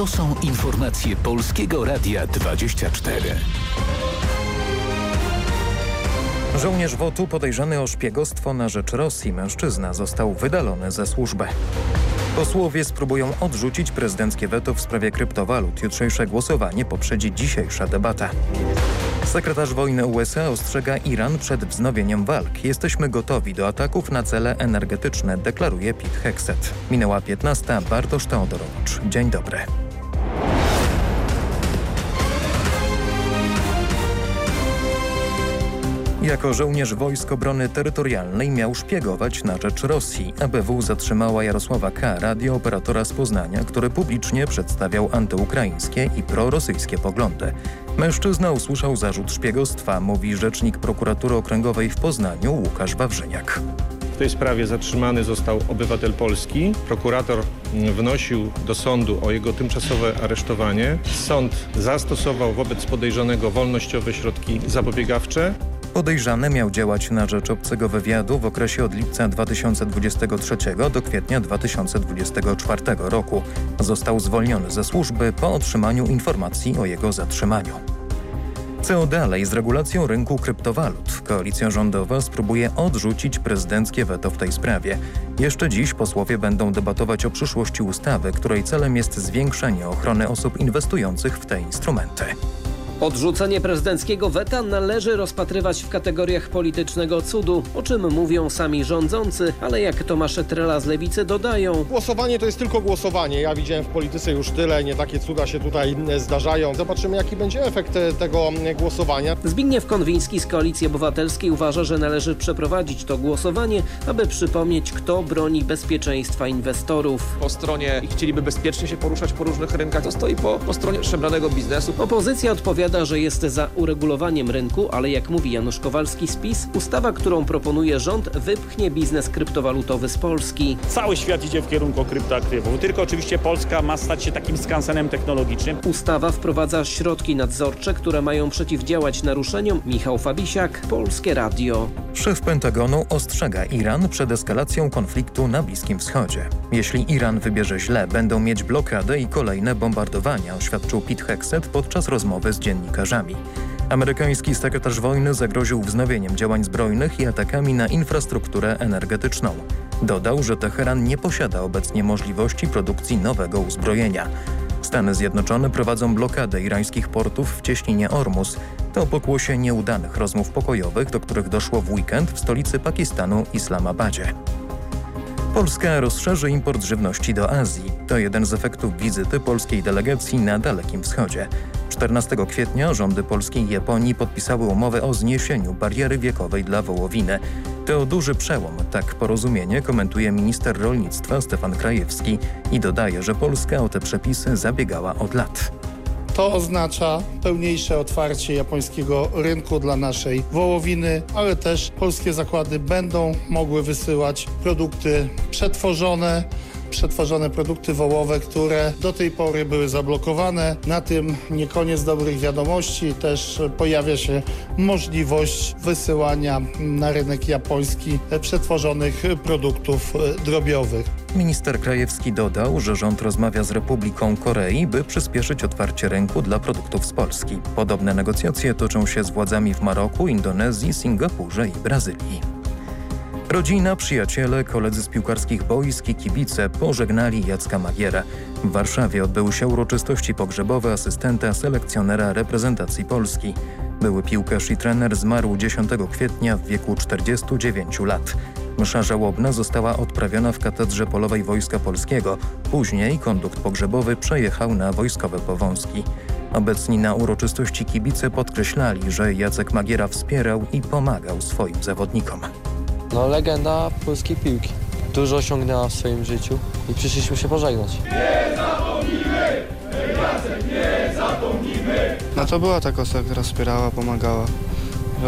To są informacje Polskiego Radia 24. Żołnierz WOTU podejrzany o szpiegostwo na rzecz Rosji mężczyzna został wydalony ze służby. Posłowie spróbują odrzucić prezydenckie weto w sprawie kryptowalut. Jutrzejsze głosowanie poprzedzi dzisiejsza debata. Sekretarz wojny USA ostrzega Iran przed wznowieniem walk. Jesteśmy gotowi do ataków na cele energetyczne, deklaruje Pete Hexet. Minęła 15. Bartosz Teodorowicz. Dzień dobry. Jako żołnierz Wojsk Obrony Terytorialnej miał szpiegować na rzecz Rosji. ABW zatrzymała Jarosława K., radiooperatora z Poznania, który publicznie przedstawiał antyukraińskie i prorosyjskie poglądy. Mężczyzna usłyszał zarzut szpiegostwa, mówi rzecznik prokuratury okręgowej w Poznaniu Łukasz Wawrzyniak. W tej sprawie zatrzymany został obywatel polski. Prokurator wnosił do sądu o jego tymczasowe aresztowanie. Sąd zastosował wobec podejrzanego wolnościowe środki zapobiegawcze. Podejrzany miał działać na rzecz obcego wywiadu w okresie od lipca 2023 do kwietnia 2024 roku. Został zwolniony ze służby po otrzymaniu informacji o jego zatrzymaniu. Co dalej z regulacją rynku kryptowalut? Koalicja rządowa spróbuje odrzucić prezydenckie weto w tej sprawie. Jeszcze dziś posłowie będą debatować o przyszłości ustawy, której celem jest zwiększenie ochrony osób inwestujących w te instrumenty. Odrzucenie prezydenckiego weta należy rozpatrywać w kategoriach politycznego cudu, o czym mówią sami rządzący, ale jak Tomasz Trela z Lewicy dodają. Głosowanie to jest tylko głosowanie. Ja widziałem w polityce już tyle, nie takie cuda się tutaj zdarzają. Zobaczymy jaki będzie efekt tego głosowania. Zbigniew Konwiński z Koalicji Obywatelskiej uważa, że należy przeprowadzić to głosowanie, aby przypomnieć kto broni bezpieczeństwa inwestorów. Po stronie i chcieliby bezpiecznie się poruszać po różnych rynkach, to stoi po, po stronie szemranego biznesu. Opozycja odpowiada że jest za uregulowaniem rynku, ale jak mówi Janusz Kowalski z PiS, ustawa, którą proponuje rząd, wypchnie biznes kryptowalutowy z Polski. Cały świat idzie w kierunku kryptoaktywów, tylko oczywiście Polska ma stać się takim skansenem technologicznym. Ustawa wprowadza środki nadzorcze, które mają przeciwdziałać naruszeniom. Michał Fabisiak, Polskie Radio. Szef Pentagonu ostrzega Iran przed eskalacją konfliktu na Bliskim Wschodzie. Jeśli Iran wybierze źle, będą mieć blokadę i kolejne bombardowania, oświadczył Pete Hexet podczas rozmowy z dziennikarzami. Amerykański sekretarz wojny zagroził wznowieniem działań zbrojnych i atakami na infrastrukturę energetyczną. Dodał, że Teheran nie posiada obecnie możliwości produkcji nowego uzbrojenia. Stany Zjednoczone prowadzą blokadę irańskich portów w cieśninie Ormus. To pokłosie nieudanych rozmów pokojowych, do których doszło w weekend w stolicy Pakistanu Islamabadzie. Polska rozszerzy import żywności do Azji. To jeden z efektów wizyty polskiej delegacji na Dalekim Wschodzie. 14 kwietnia rządy Polski i Japonii podpisały umowę o zniesieniu bariery wiekowej dla wołowiny. To duży przełom, tak porozumienie komentuje minister rolnictwa Stefan Krajewski i dodaje, że Polska o te przepisy zabiegała od lat. To oznacza pełniejsze otwarcie japońskiego rynku dla naszej wołowiny, ale też polskie zakłady będą mogły wysyłać produkty przetworzone, przetworzone produkty wołowe, które do tej pory były zablokowane. Na tym nie koniec dobrych wiadomości, też pojawia się możliwość wysyłania na rynek japoński przetworzonych produktów drobiowych. Minister Krajewski dodał, że rząd rozmawia z Republiką Korei, by przyspieszyć otwarcie rynku dla produktów z Polski. Podobne negocjacje toczą się z władzami w Maroku, Indonezji, Singapurze i Brazylii. Rodzina, przyjaciele, koledzy z piłkarskich boisk i kibice pożegnali Jacka Magiera. W Warszawie odbyły się uroczystości pogrzebowe asystenta selekcjonera reprezentacji Polski. Były piłkarz i trener zmarł 10 kwietnia w wieku 49 lat. Msza żałobna została odprawiona w katedrze polowej Wojska Polskiego. Później kondukt pogrzebowy przejechał na wojskowe powązki. Obecni na uroczystości kibice podkreślali, że Jacek Magiera wspierał i pomagał swoim zawodnikom. No legenda polskiej piłki. Dużo osiągnęła w swoim życiu i przyszliśmy się pożegnać. Nie zapomnimy! Jacek, nie zapomnimy! No to była taka osoba, która wspierała, pomagała.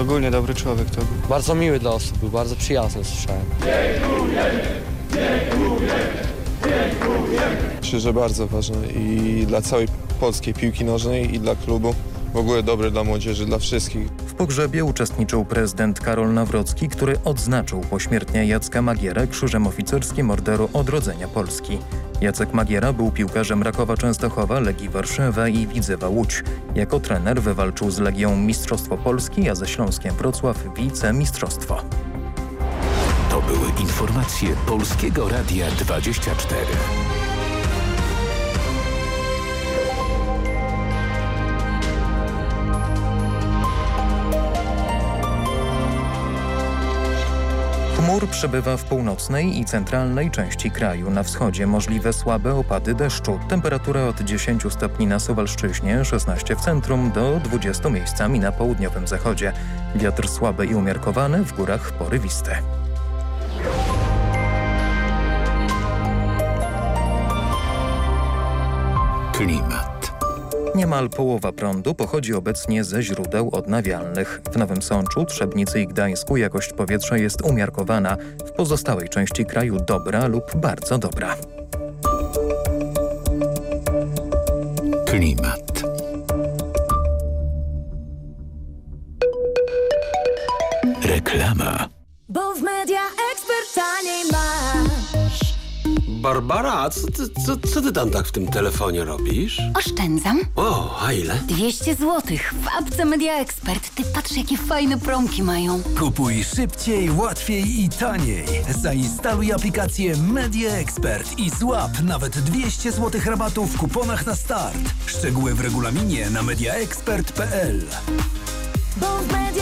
Ogólnie dobry człowiek to był. Bardzo miły dla osób, był bardzo przyjazny, słyszałem. Dziękujemy! Dziękujemy! Dziękujemy! Myślę, że bardzo ważne i dla całej polskiej piłki nożnej i dla klubu. W ogóle dobre dla młodzieży, dla wszystkich. W pogrzebie uczestniczył prezydent Karol Nawrocki, który odznaczył pośmiertnie Jacka Magierę krzyżem oficerskim Orderu Odrodzenia Polski. Jacek Magiera był piłkarzem Rakowa Częstochowa, Legii Warszawa i Widzewa Łódź. Jako trener wywalczył z Legią Mistrzostwo Polski, a ze Śląskiem Wrocław wicemistrzostwo. To były informacje Polskiego Radia 24. Chmur przebywa w północnej i centralnej części kraju. Na wschodzie możliwe słabe opady deszczu. Temperatura od 10 stopni na Suwalszczyźnie, 16 w centrum do 20 miejscami na południowym zachodzie. Wiatr słaby i umiarkowany, w górach porywisty. Klimat. Niemal połowa prądu pochodzi obecnie ze źródeł odnawialnych. W Nowym Sączu, Trzebnicy i Gdańsku jakość powietrza jest umiarkowana, w pozostałej części kraju dobra lub bardzo dobra. Klimat. Reklama. Bo w media ekspert taniej. Barbara, co ty, co, co ty tam tak w tym telefonie robisz? Oszczędzam. O, a ile? 200 zł w apce Media Expert. Ty patrz, jakie fajne promki mają. Kupuj szybciej, łatwiej i taniej. Zainstaluj aplikację Media Expert i złap nawet 200 zł rabatu w kuponach na start. Szczegóły w regulaminie na mediaexpert.pl. Bo w media.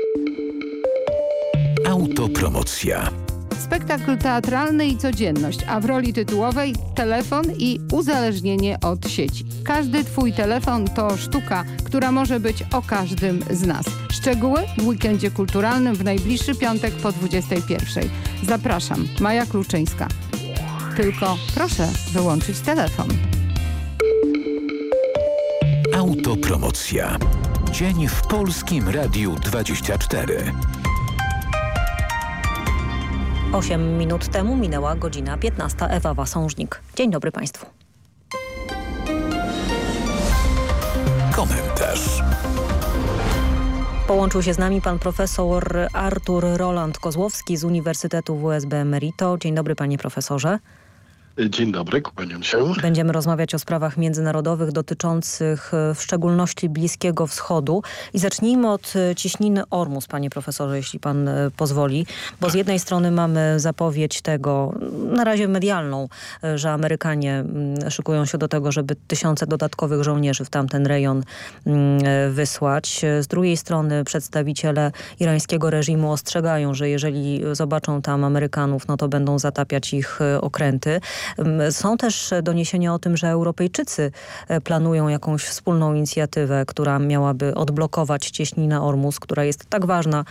Autopromocja. Spektakl teatralny i codzienność, a w roli tytułowej telefon i uzależnienie od sieci. Każdy Twój telefon to sztuka, która może być o każdym z nas. Szczegóły w weekendzie kulturalnym w najbliższy piątek po 21. Zapraszam, Maja Kluczyńska. Tylko proszę wyłączyć telefon. Autopromocja. Dzień w Polskim Radiu 24. 8 minut temu minęła godzina 15. Ewa Wasążnik. Dzień dobry Państwu. Komentarz. Połączył się z nami pan profesor Artur Roland Kozłowski z Uniwersytetu WSB Merito. Dzień dobry panie profesorze. Dzień dobry, kłaniam się. Będziemy rozmawiać o sprawach międzynarodowych dotyczących w szczególności Bliskiego Wschodu. I zacznijmy od ciśniny Ormus, panie profesorze, jeśli pan pozwoli. Bo z jednej strony mamy zapowiedź tego, na razie medialną, że Amerykanie szykują się do tego, żeby tysiące dodatkowych żołnierzy w tamten rejon wysłać. Z drugiej strony przedstawiciele irańskiego reżimu ostrzegają, że jeżeli zobaczą tam Amerykanów, no to będą zatapiać ich okręty. Są też doniesienia o tym, że Europejczycy planują jakąś wspólną inicjatywę, która miałaby odblokować cieśninę Ormus, która jest tak ważna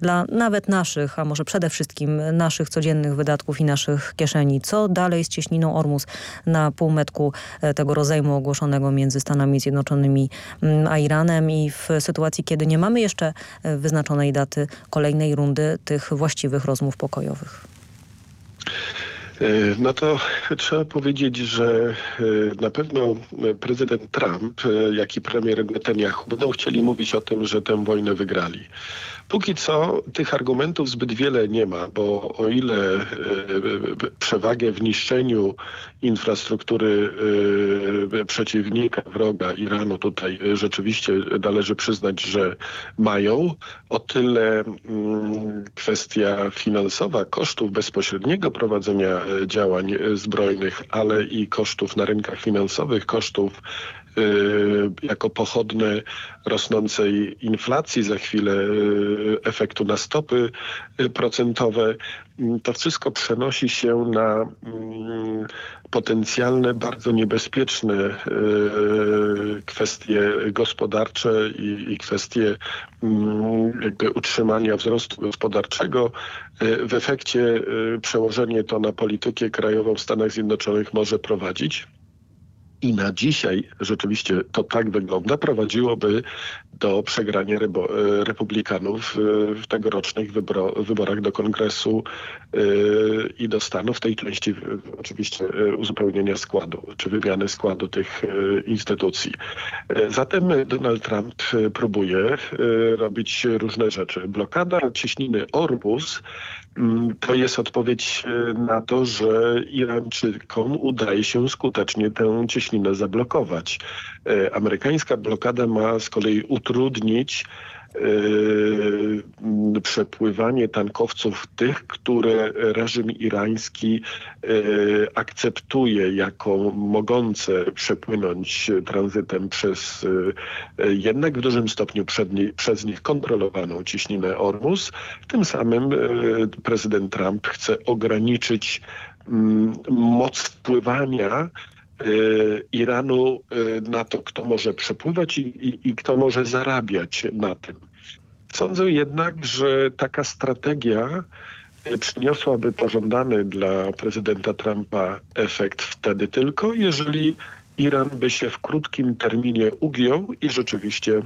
dla nawet naszych, a może przede wszystkim naszych codziennych wydatków i naszych kieszeni. Co dalej z cieśniną Ormus na półmetku tego rozejmu ogłoszonego między Stanami Zjednoczonymi a Iranem i w sytuacji, kiedy nie mamy jeszcze wyznaczonej daty kolejnej rundy tych właściwych rozmów pokojowych? No to trzeba powiedzieć, że na pewno prezydent Trump, jak i premier Netanyahu będą chcieli mówić o tym, że tę wojnę wygrali. Póki co tych argumentów zbyt wiele nie ma, bo o ile e, przewagę w niszczeniu infrastruktury e, przeciwnika, wroga Iranu tutaj rzeczywiście należy przyznać, że mają, o tyle mm, kwestia finansowa kosztów bezpośredniego prowadzenia działań zbrojnych, ale i kosztów na rynkach finansowych, kosztów jako pochodne rosnącej inflacji, za chwilę y, efektu na stopy y, procentowe. Mm, to wszystko przenosi się na mm, potencjalne, bardzo niebezpieczne kwestie gospodarcze i, i kwestie mm, jakby utrzymania wzrostu gospodarczego. W efekcie przełożenie to na politykę krajową w Stanach Zjednoczonych może prowadzić i na dzisiaj rzeczywiście to tak wygląda, prowadziłoby do przegrania e, republikanów e, w tegorocznych wyborach do kongresu e, i do Stanów, w tej części oczywiście uzupełnienia składu, czy wymiany składu tych instytucji. Zatem Donald Trump próbuje robić różne rzeczy. Blokada cieśniny Orbus Mm, to jest odpowiedź e, na to, że Irańczykom udaje się skutecznie tę cieśninę zablokować. E, amerykańska blokada ma z kolei utrudnić przepływanie tankowców tych, które reżim irański yy, akceptuje jako mogące przepłynąć tranzytem przez yy, jednak w dużym stopniu przez nich kontrolowaną ciśninę Ormus. Tym samym prezydent Trump chce ograniczyć mm, moc wpływania Iranu na to, kto może przepływać i, i, i, kto może zarabiać na tym. Sądzę jednak, że taka strategia przyniosłaby pożądany dla prezydenta Trumpa efekt wtedy tylko, jeżeli Iran by się w krótkim terminie ugiął i rzeczywiście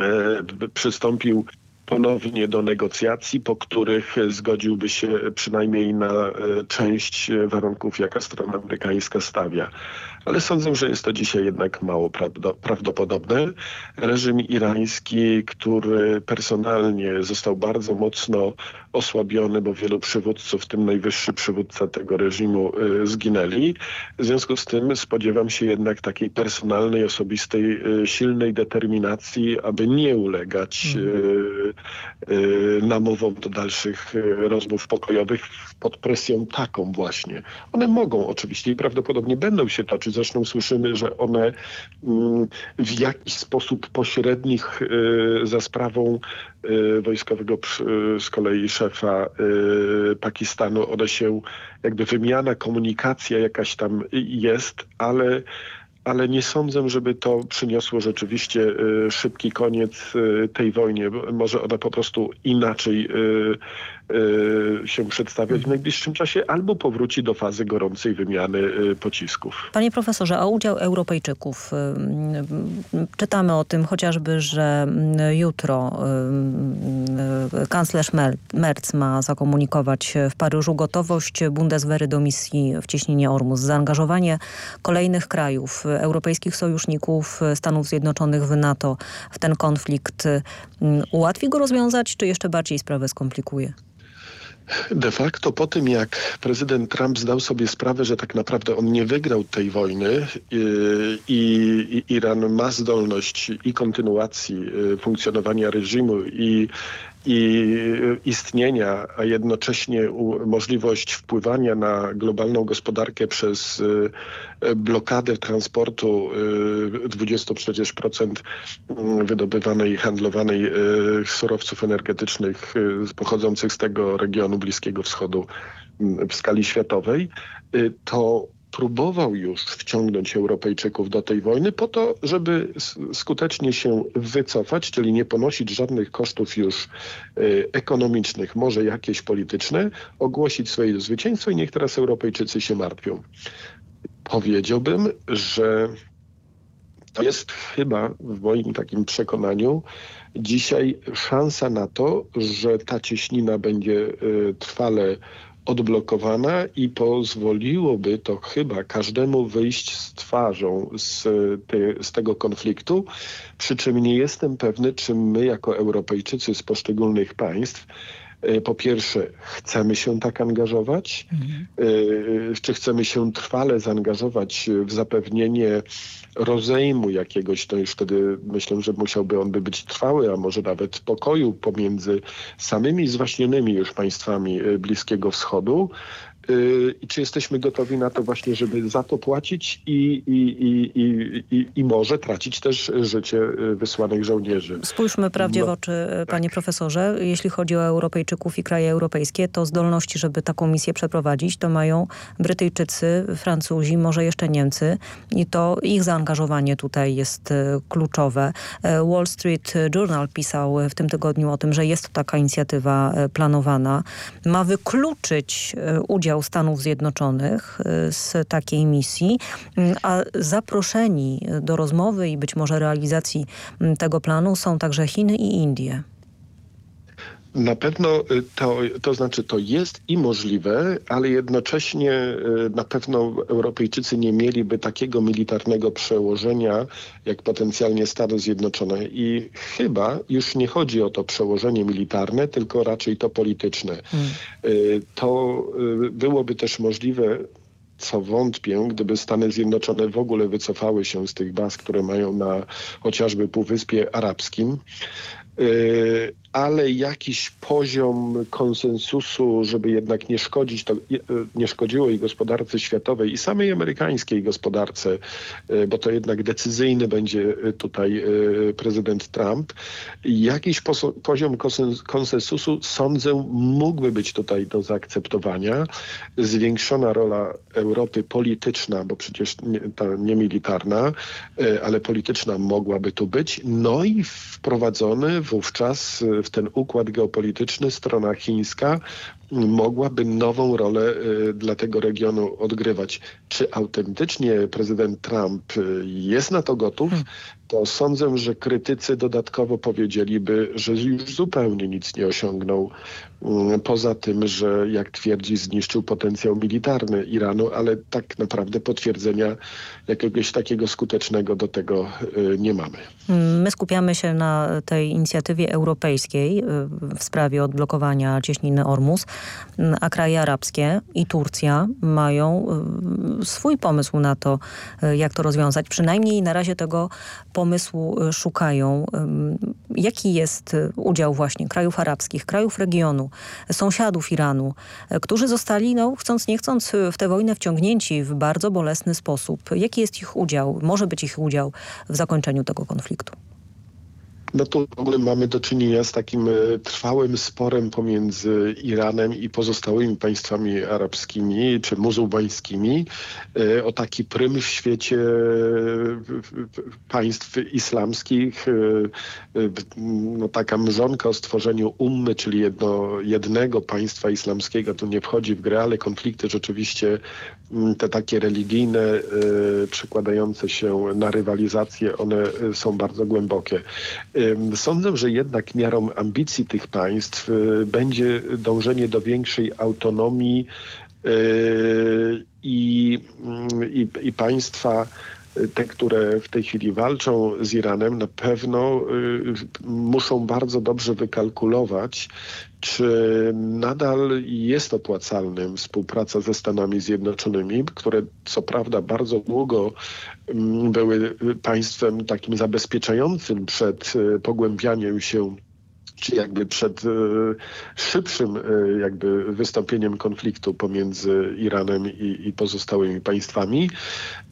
e, przystąpił ponownie do negocjacji, po których zgodziłby się przynajmniej na e, część warunków, jaka strona amerykańska stawia ale sądzę, że jest to dzisiaj jednak mało prawdopodobne. Reżim irański, który personalnie został bardzo mocno osłabiony, bo wielu przywódców, w tym najwyższy przywódca tego reżimu y, zginęli. W związku z tym spodziewam się jednak takiej personalnej, osobistej, y, silnej determinacji, aby nie ulegać mm. namowom do dalszych rozmów pokojowych pod presją taką właśnie. One mogą oczywiście i prawdopodobnie będą się toczyć Zresztą słyszymy, że one mm, w jakiś sposób pośrednich y, za sprawą y, wojskowego z kolei szefa y, Pakistanu, one się jakby wymiana, komunikacja jakaś tam jest, ale ale nie sądzę, żeby to przyniosło rzeczywiście szybki koniec tej wojnie. Może ona po prostu inaczej Y, się przedstawiać w najbliższym czasie, albo powróci do fazy gorącej wymiany y, pocisków. Panie profesorze, a udział Europejczyków? Y, czytamy o tym chociażby, że jutro kanclerz Merz ma zakomunikować w Paryżu gotowość Bundeswehry do misji w cieśninie Ormus. Zaangażowanie kolejnych krajów, europejskich sojuszników Stanów Zjednoczonych w NATO w ten konflikt ułatwi go rozwiązać, czy jeszcze bardziej sprawę skomplikuje? De facto po tym, jak prezydent Trump zdał sobie sprawę, że tak naprawdę on nie wygrał tej wojny y, i, Iran ma zdolność i kontynuacji y, funkcjonowania reżimu i i istnienia, a jednocześnie możliwość wpływania na globalną gospodarkę przez y, blokadę transportu 20 y, przecież procent mm, wydobywanej i handlowanej y, surowców energetycznych pochodzących z tego regionu Bliskiego Wschodu w skali światowej, to próbował już wciągnąć Europejczyków do tej wojny po to, żeby skutecznie się wycofać, czyli nie ponosić żadnych kosztów już y, ekonomicznych, może jakieś polityczne, ogłosić swoje zwycięstwo i niech teraz Europejczycy się martwią. Powiedziałbym, że to jest chyba w moim takim przekonaniu dzisiaj szansa na to, że ta cieśnina będzie y, trwale odblokowana i pozwoliłoby to chyba każdemu wyjść z twarzą z, te, z tego konfliktu. Przy czym nie jestem pewny, czy my jako Europejczycy z poszczególnych państw po pierwsze, chcemy się tak angażować? Mhm. Czy chcemy się trwale zaangażować w zapewnienie rozejmu jakiegoś, to już wtedy myślę, że musiałby on by być trwały, a może nawet pokoju pomiędzy samymi zwaśnionymi już państwami e, Bliskiego Wschodu, Y, i czy jesteśmy gotowi na to właśnie, żeby za to płacić i, i, i, i, i może tracić też życie y, wysłanych żołnierzy. Spójrzmy prawdzie no, w oczy, y, panie tak. profesorze. Jeśli chodzi o Europejczyków i kraje europejskie, to zdolności, żeby taką misję przeprowadzić, to mają Brytyjczycy, Francuzi, może jeszcze Niemcy i to ich zaangażowanie tutaj jest kluczowe. Wall Street Journal pisał w tym tygodniu o tym, że jest taka inicjatywa planowana. Ma wykluczyć udział udział Stanów Zjednoczonych y, z takiej misji, y, a zaproszeni do rozmowy i być może realizacji y, tego planu są także Chiny i Indie. Na pewno to, to znaczy to jest i możliwe, ale jednocześnie na pewno Europejczycy nie mieliby takiego militarnego przełożenia jak potencjalnie Stany Zjednoczone. I chyba już nie chodzi o to przełożenie militarne, tylko raczej to polityczne. Hmm. To byłoby też możliwe co wątpię, gdyby Stany Zjednoczone w ogóle wycofały się z tych baz, które mają na chociażby Półwyspie Arabskim, ale jakiś poziom konsensusu, żeby jednak nie szkodzić, to nie szkodziło i gospodarce światowej i samej amerykańskiej gospodarce, e, bo to jednak decyzyjny będzie tutaj e, prezydent Trump. Jakiś poziom konsensusu sądzę mógłby być tutaj do zaakceptowania. Zwiększona rola Europy polityczna, bo przecież nie, ta nie militarna, e, ale polityczna mogłaby tu być. No i wprowadzony wówczas w ten układ geopolityczny strona chińska mogłaby nową rolę y, dla tego regionu odgrywać. Czy autentycznie prezydent Trump y, jest na to gotów? Hmm. To sądzę, że krytycy dodatkowo powiedzieliby, że już zupełnie nic nie osiągnął poza tym, że jak twierdzi zniszczył potencjał militarny Iranu, ale tak naprawdę potwierdzenia jakiegoś takiego skutecznego do tego y, nie mamy. My skupiamy się na tej inicjatywie europejskiej w sprawie odblokowania cieśniny Ormus a kraje arabskie i Turcja mają y, swój pomysł na to, y, jak to rozwiązać. Przynajmniej na razie tego pomysłu y, szukają. Jaki jest udział właśnie krajów arabskich, krajów regionu, sąsiadów Iranu, którzy zostali, no, chcąc nie chcąc, w tę wojnę wciągnięci w bardzo bolesny sposób. Jaki jest ich udział, może być ich udział w zakończeniu tego konfliktu? No tu ogóle mamy do czynienia z takim e, trwałym sporem pomiędzy Iranem i pozostałymi państwami arabskimi czy muzułmańskimi e, o taki prym w świecie państw islamskich. E, no, taka mrzonka o stworzeniu ummy, czyli jedno, jednego państwa islamskiego tu nie wchodzi w grę, ale konflikty rzeczywiście te takie religijne, przekładające się na rywalizację, one są bardzo głębokie. Sądzę, że jednak miarą ambicji tych państw y, będzie dążenie do większej autonomii y, i, mm, i, i państwa te, które w tej chwili walczą z Iranem, na pewno y, muszą bardzo dobrze wykalkulować, czy nadal jest opłacalnym współpraca ze Stanami Zjednoczonymi, które co prawda bardzo długo mm, były państwem takim zabezpieczającym przed y, pogłębianiem się czy jakby przed e, szybszym e, jakby wystąpieniem konfliktu pomiędzy Iranem i, i pozostałymi państwami,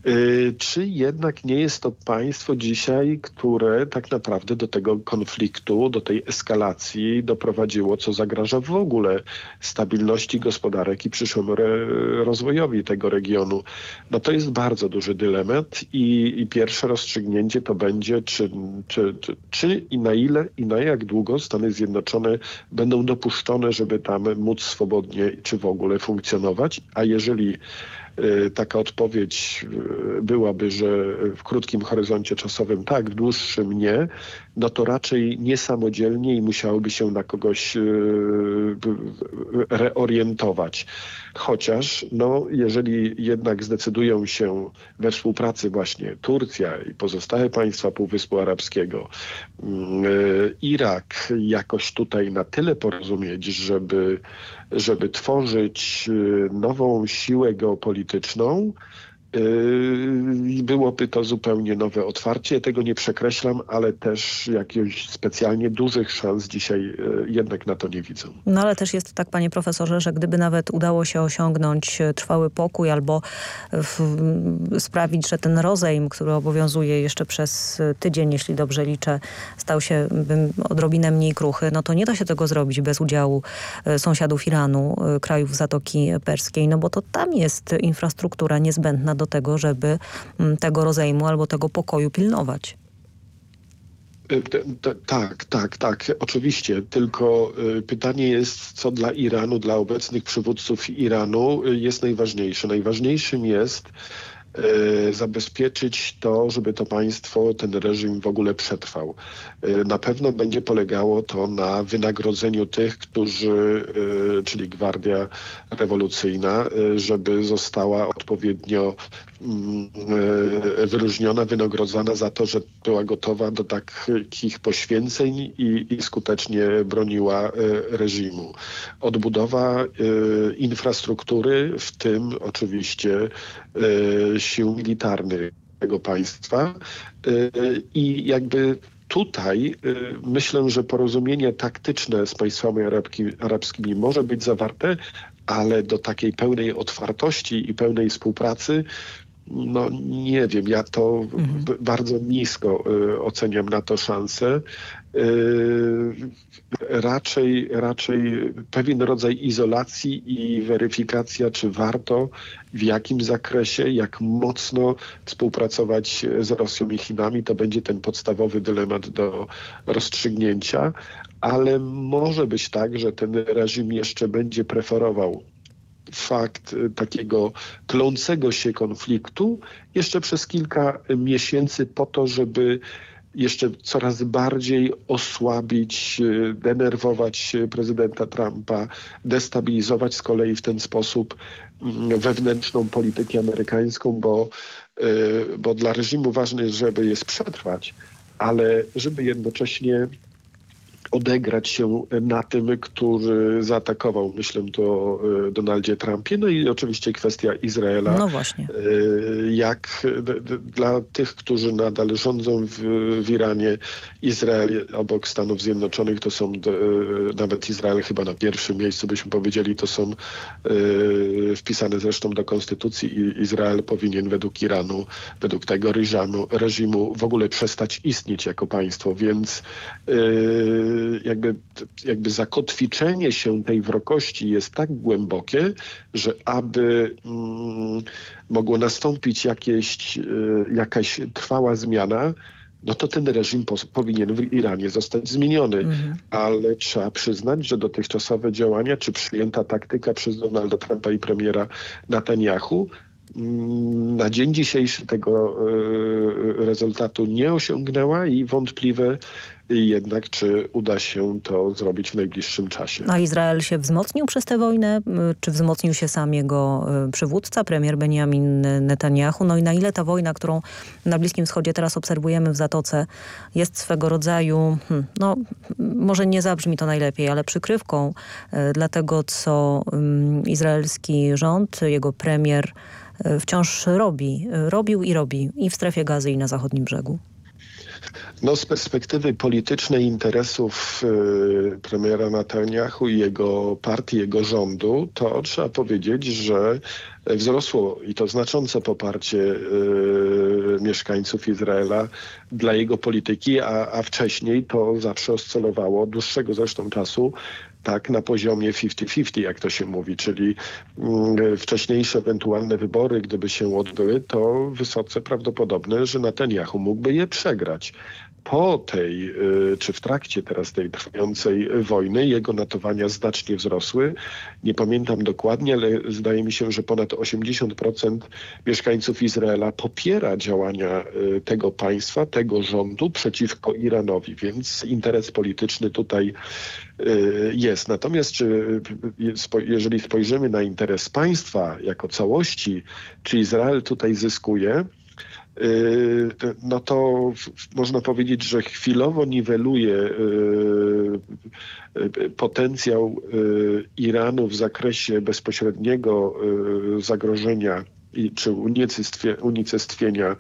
e, czy jednak nie jest to państwo dzisiaj, które tak naprawdę do tego konfliktu, do tej eskalacji doprowadziło, co zagraża w ogóle stabilności gospodarek i przyszłemu rozwojowi tego regionu. No to jest bardzo duży dylemat i, i pierwsze rozstrzygnięcie to będzie, czy, czy, czy, czy i na ile i na jak długo Stany Zjednoczone będą dopuszczone, żeby tam móc swobodnie czy w ogóle funkcjonować, a jeżeli taka odpowiedź y, byłaby, że w krótkim horyzoncie czasowym tak, w dłuższym nie, no to raczej niesamodzielnie i musiałoby się na kogoś y, reorientować. Chociaż, no, jeżeli jednak zdecydują się we współpracy właśnie Turcja i pozostałe państwa Półwyspu Arabskiego, Irak jakoś tutaj na tyle porozumieć, żeby, żeby tworzyć nową siłę geopolityczną, Yy, byłoby to zupełnie nowe otwarcie. Tego nie przekreślam, ale też jakichś specjalnie dużych szans dzisiaj yy, jednak na to nie widzę. No ale też jest tak, panie profesorze, że gdyby nawet udało się osiągnąć e, trwały pokój albo w, sprawić, że ten rozejm, który obowiązuje jeszcze przez e, tydzień, jeśli dobrze liczę, stał się odrobinę mniej kruchy, no to nie da się tego zrobić bez udziału e, sąsiadów Iranu, krajów Zatoki Perskiej, no bo to tam jest infrastruktura niezbędna do do tego, żeby mm, tego rozejmu albo tego pokoju pilnować. Y, tak, tak, tak, oczywiście. Tylko y, pytanie jest, co dla Iranu, dla obecnych przywódców Iranu y, jest najważniejsze. Najważniejszym jest zabezpieczyć to, żeby to państwo, ten reżim w ogóle przetrwał. Na pewno będzie polegało to na wynagrodzeniu tych, którzy, czyli Gwardia Rewolucyjna, żeby została odpowiednio Mm, e, wyróżniona, wynagrodzona za to, że była gotowa do takich poświęceń i, i skutecznie broniła e, reżimu. Odbudowa e, infrastruktury, w tym oczywiście sił militarnych tego państwa i jakby tutaj myślę, że porozumienie taktyczne z państwami arabskimi może być zawarte, ale do takiej pełnej otwartości i pełnej współpracy no nie wiem, ja to mhm. bardzo nisko y, oceniam na to szansę. Y, raczej, raczej pewien rodzaj izolacji i weryfikacja, czy warto, w jakim zakresie, jak mocno współpracować z Rosją i Chinami, to będzie ten podstawowy dylemat do rozstrzygnięcia, ale może być tak, że ten reżim jeszcze będzie preferował fakt takiego klącego się konfliktu jeszcze przez kilka miesięcy po to, żeby jeszcze coraz bardziej osłabić, y, denerwować prezydenta Trumpa, destabilizować z kolei w ten sposób mm, wewnętrzną politykę amerykańską, bo, y, bo dla reżimu ważne jest, żeby je przetrwać, ale żeby jednocześnie odegrać się na tym, który zaatakował, myślę to e, Donaldzie Trumpie. No i oczywiście kwestia Izraela. No właśnie. E, jak dla tych, którzy nadal rządzą w, w Iranie, Izrael obok Stanów Zjednoczonych to są, e, nawet Izrael chyba na pierwszym miejscu byśmy powiedzieli, to są wpisane zresztą do konstytucji i Izrael powinien według Iranu, według tego reżimu, reżimu w ogóle przestać istnieć jako państwo, więc jakby, jakby zakotwiczenie się tej wrogości jest tak głębokie, że aby mm, mogło nastąpić jakieś, y, jakaś trwała zmiana, no to ten reżim po, powinien w Iranie zostać zmieniony. Mhm. Ale trzeba przyznać, że dotychczasowe działania, czy przyjęta taktyka przez Donalda Trumpa i premiera Netanyahu mm, na dzień dzisiejszy tego y, rezultatu nie osiągnęła i wątpliwe jednak czy uda się to zrobić w najbliższym czasie. A Izrael się wzmocnił przez tę wojnę? Czy wzmocnił się sam jego y, przywódca, premier Benjamin Netanyahu? No i na ile ta wojna, którą na Bliskim Wschodzie teraz obserwujemy w Zatoce, jest swego rodzaju, hmm, no może nie zabrzmi to najlepiej, ale przykrywką y, dla tego, co izraelski rząd, jego premier y, wciąż robi, robił i robi i w strefie gazy i na zachodnim brzegu? No z perspektywy politycznej interesów y, premiera Netanyahu i jego partii, jego rządu, to trzeba powiedzieć, że wzrosło i to znaczące poparcie y, mieszkańców Izraela dla jego polityki, a, a wcześniej to zawsze oscylowało, dłuższego zresztą czasu, tak na poziomie 50-50, jak to się mówi, czyli mm, wcześniejsze ewentualne wybory, gdyby się odbyły, to wysoce prawdopodobne, że Netanyahu mógłby je przegrać po tej, y, czy w trakcie teraz tej trwającej wojny, jego notowania znacznie wzrosły. Nie pamiętam dokładnie, ale zdaje mi się, że ponad 80% mieszkańców Izraela popiera działania y, tego państwa, tego rządu przeciwko Iranowi, więc interes polityczny tutaj y, jest. Natomiast czy, jeżeli spojrzymy na interes państwa jako całości, czy Izrael tutaj zyskuje, no to można powiedzieć, że chwilowo niweluje y, y, potencjał Iranu w zakresie bezpośredniego zagrożenia czy unicestwienia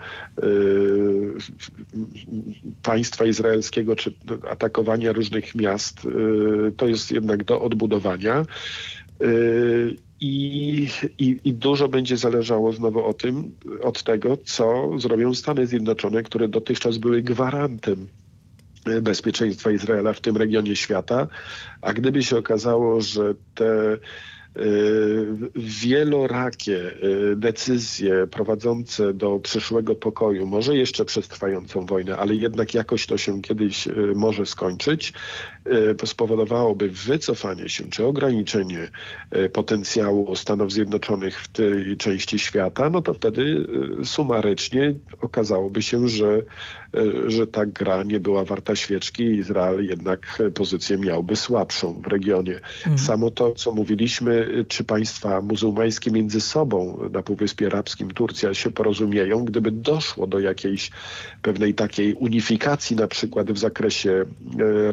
państwa izraelskiego, czy atakowania różnych miast, to jest jednak do odbudowania. I, i, I, dużo będzie zależało znowu o tym, od tego, co zrobią Stany Zjednoczone, które dotychczas były gwarantem bezpieczeństwa Izraela w tym regionie świata. A gdyby się okazało, że te wielorakie decyzje prowadzące do przyszłego pokoju, może jeszcze przez trwającą wojnę, ale jednak jakoś to się kiedyś może skończyć, spowodowałoby wycofanie się czy ograniczenie potencjału Stanów Zjednoczonych w tej części świata, no to wtedy sumarycznie okazałoby się, że, że ta gra nie była warta świeczki i Izrael jednak pozycję miałby słabszą w regionie. Mhm. Samo to, co mówiliśmy, czy państwa muzułmańskie między sobą na Półwyspie Arabskim, Turcja się porozumieją, gdyby doszło do jakiejś pewnej takiej unifikacji na przykład w zakresie e,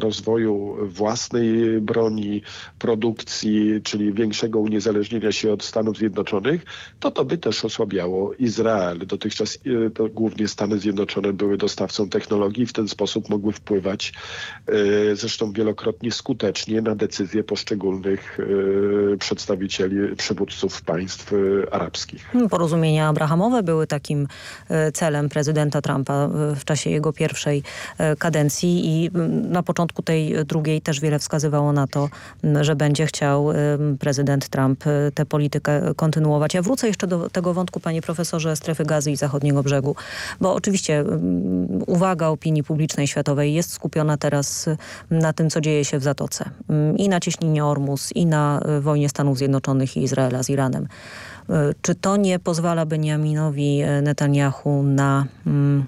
własnej broni, produkcji, czyli większego uniezależnienia się od Stanów Zjednoczonych, to to by też osłabiało Izrael. Dotychczas e, to głównie Stany Zjednoczone były dostawcą technologii i w ten sposób mogły wpływać e, zresztą wielokrotnie skutecznie na decyzje poszczególnych przedstawicieli, przywódców państw arabskich. Porozumienia abrahamowe były takim celem prezydenta Trumpa w czasie jego pierwszej kadencji i na początku tej drugiej też wiele wskazywało na to, że będzie chciał prezydent Trump e, tę politykę kontynuować. Ja wrócę jeszcze do tego wątku, panie profesorze, strefy gazy i zachodniego brzegu, bo oczywiście uwaga opinii publicznej światowej jest skupiona teraz na tym, co dzieje się w Zatoce i na cieśninie Ormus i na e, wojnie Stanów Zjednoczonych i Izraela z Iranem. E, czy to nie pozwala Benjaminowi Netanyahu na mm,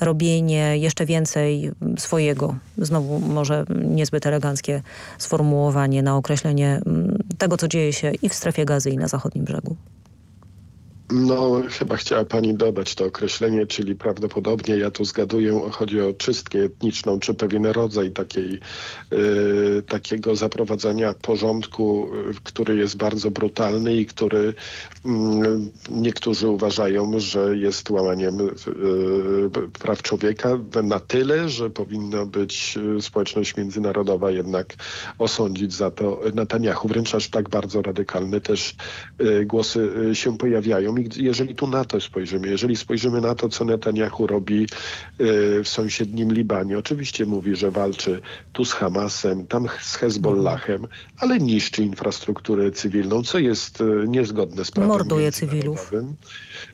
robienie jeszcze więcej swojego, znowu może niezbyt eleganckie sformułowanie na określenie mm, tego, co dzieje się i w strefie gazy i na zachodnim brzegu? No, chyba chciała pani dodać to określenie, czyli prawdopodobnie, ja tu zgaduję, chodzi o czystkę etniczną, czy pewien rodzaj takiej, y, takiego zaprowadzania porządku, który jest bardzo brutalny i który y, niektórzy uważają, że jest łamaniem y, praw człowieka na tyle, że powinna być społeczność międzynarodowa jednak osądzić za to Netanyahu. Wręcz aż tak bardzo radykalne też głosy się pojawiają jeżeli tu na to spojrzymy, jeżeli spojrzymy na to, co Netanyahu robi y, w sąsiednim Libanie, oczywiście mówi, że walczy tu z Hamasem, tam z Hezbollahem, ale niszczy infrastrukturę cywilną, co jest y, niezgodne z prawem Morduje cywilów.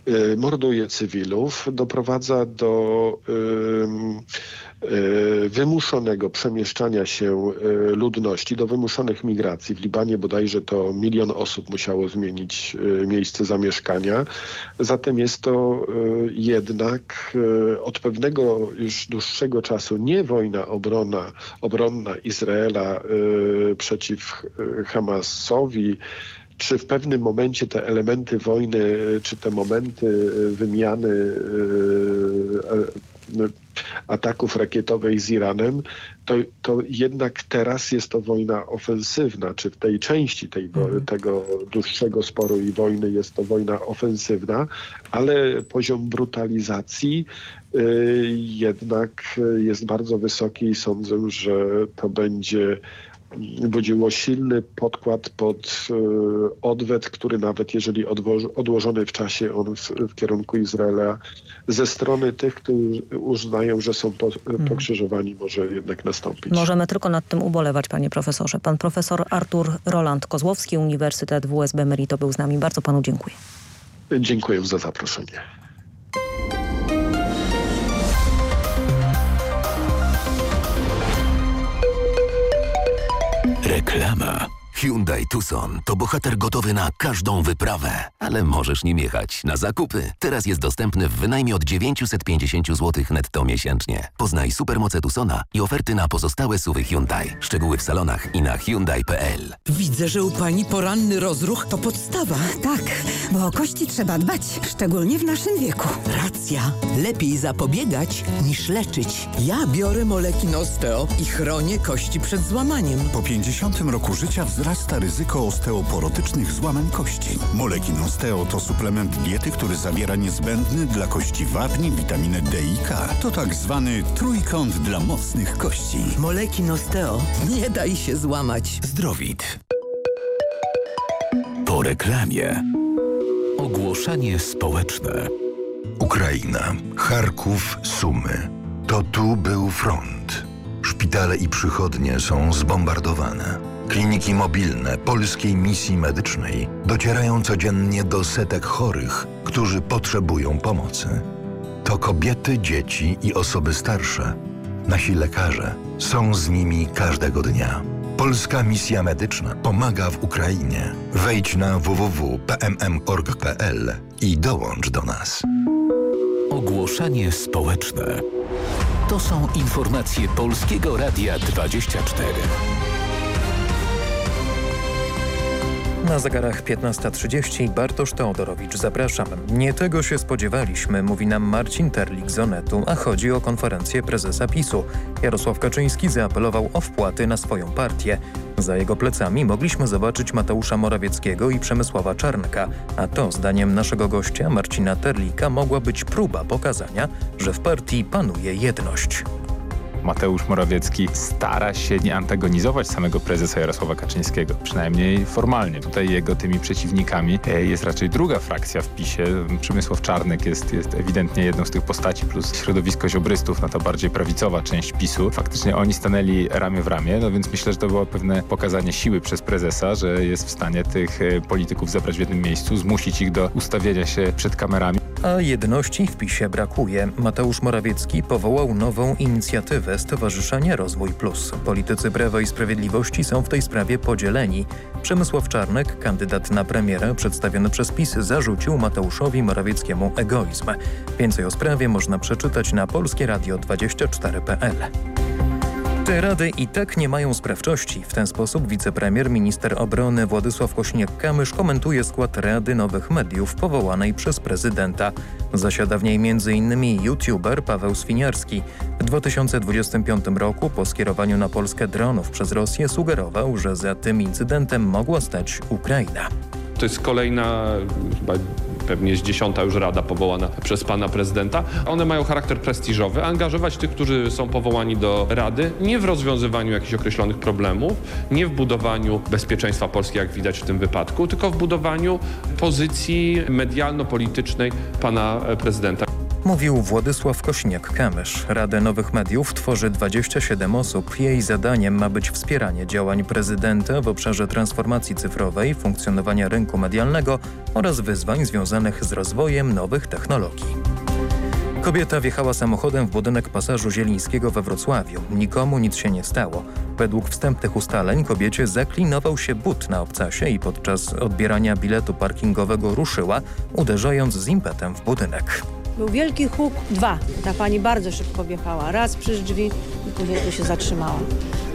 Y, morduje cywilów, doprowadza do E, wymuszonego przemieszczania się e, ludności, do wymuszonych migracji. W Libanie bodajże to milion osób musiało zmienić e, miejsce zamieszkania. Zatem jest to jednak od pewnego już dłuższego czasu nie wojna obrona, obronna Izraela przeciw Hamasowi, czy w pewnym momencie te elementy wojny, czy te momenty wymiany ataków rakietowych z Iranem, to, to jednak teraz jest to wojna ofensywna, czy w tej części tej, mhm. tego dłuższego sporu i wojny jest to wojna ofensywna, ale poziom brutalizacji y, jednak jest bardzo wysoki i sądzę, że to będzie budziło silny podkład pod e, odwet, który nawet jeżeli odłożony w czasie on w, kierunku Izraela ze strony tych, którzy uznają, że są mhm. pokrzyżowani, może jednak nastąpić. Możemy tylko nad tym ubolewać, panie profesorze. Pan profesor Artur Roland Kozłowski, Uniwersytet WSB Merito był z nami. Bardzo panu dziękuję. Dziękuję za zaproszenie. Reklama. Hyundai Tucson to bohater gotowy na każdą wyprawę, ale możesz nim jechać na zakupy. Teraz jest dostępny w wynajmie od 950 zł netto miesięcznie. Poznaj supermoce Tucsona i oferty na pozostałe suwy Hyundai. Szczegóły w salonach i na Hyundai.pl. Widzę, że u pani poranny rozruch to podstawa. Tak, bo o kości trzeba dbać, szczególnie w naszym wieku. Racja. Lepiej zapobiegać niż leczyć. Ja biorę moleki Nosteo i chronię kości przed złamaniem. Po 50 roku życia wzrasta ryzyko osteoporotycznych złamań kości. Molekin Osteo to suplement diety, który zawiera niezbędny dla kości wapni, witaminę D i K. To tak zwany trójkąt dla mocnych kości. Molekin Osteo. Nie daj się złamać. Zdrowit. Po reklamie. Ogłoszenie społeczne. Ukraina, Charków, Sumy. To tu był front. Szpitale i przychodnie są zbombardowane. Kliniki mobilne polskiej misji medycznej docierają codziennie do setek chorych, którzy potrzebują pomocy. To kobiety, dzieci i osoby starsze. Nasi lekarze są z nimi każdego dnia. Polska Misja Medyczna pomaga w Ukrainie. Wejdź na www.pmm.org.pl i dołącz do nas. Ogłoszenie społeczne. To są informacje Polskiego Radia 24. Na zegarach 15.30 Bartosz Teodorowicz, zapraszam. Nie tego się spodziewaliśmy, mówi nam Marcin Terlik z Onetu, a chodzi o konferencję prezesa PiSu. Jarosław Kaczyński zaapelował o wpłaty na swoją partię. Za jego plecami mogliśmy zobaczyć Mateusza Morawieckiego i Przemysława Czarnka, a to zdaniem naszego gościa Marcina Terlika mogła być próba pokazania, że w partii panuje jedność. Mateusz Morawiecki stara się nie antagonizować samego prezesa Jarosława Kaczyńskiego, przynajmniej formalnie. Tutaj jego tymi przeciwnikami e, jest raczej druga frakcja w PiSie. Przemysław Czarnek jest, jest ewidentnie jedną z tych postaci, plus środowisko ziobrystów, no to bardziej prawicowa część PiSu. Faktycznie oni stanęli ramię w ramię, no więc myślę, że to było pewne pokazanie siły przez prezesa, że jest w stanie tych e, polityków zebrać w jednym miejscu, zmusić ich do ustawienia się przed kamerami. A jedności w PiSie brakuje. Mateusz Morawiecki powołał nową inicjatywę Stowarzyszenie Rozwój Plus. Politycy Prawa i Sprawiedliwości są w tej sprawie podzieleni. Przemysław Czarnek, kandydat na premiera przedstawiony przez PiS, zarzucił Mateuszowi Morawieckiemu egoizm. Więcej o sprawie można przeczytać na polskieradio24.pl. Te rady i tak nie mają sprawczości. W ten sposób wicepremier, minister obrony Władysław Kośniak-Kamysz komentuje skład Rady Nowych Mediów powołanej przez prezydenta. Zasiada w niej m.in. youtuber Paweł Swiniarski. W 2025 roku po skierowaniu na Polskę dronów przez Rosję sugerował, że za tym incydentem mogła stać Ukraina. To jest kolejna chyba pewnie jest dziesiąta już rada powołana przez pana prezydenta. One mają charakter prestiżowy, angażować tych, którzy są powołani do rady, nie w rozwiązywaniu jakichś określonych problemów, nie w budowaniu bezpieczeństwa Polski, jak widać w tym wypadku, tylko w budowaniu pozycji medialno-politycznej pana prezydenta. Mówił Władysław Kośniak-Kamysz. Radę Nowych Mediów tworzy 27 osób. Jej zadaniem ma być wspieranie działań prezydenta w obszarze transformacji cyfrowej, funkcjonowania rynku medialnego oraz wyzwań związanych z rozwojem nowych technologii. Kobieta wjechała samochodem w budynek pasażu Zielińskiego we Wrocławiu. Nikomu nic się nie stało. Według wstępnych ustaleń kobiecie zaklinował się but na obcasie i podczas odbierania biletu parkingowego ruszyła, uderzając z impetem w budynek. Był wielki huk, dwa. Ta pani bardzo szybko wjechała. Raz przez drzwi i później tu się zatrzymała.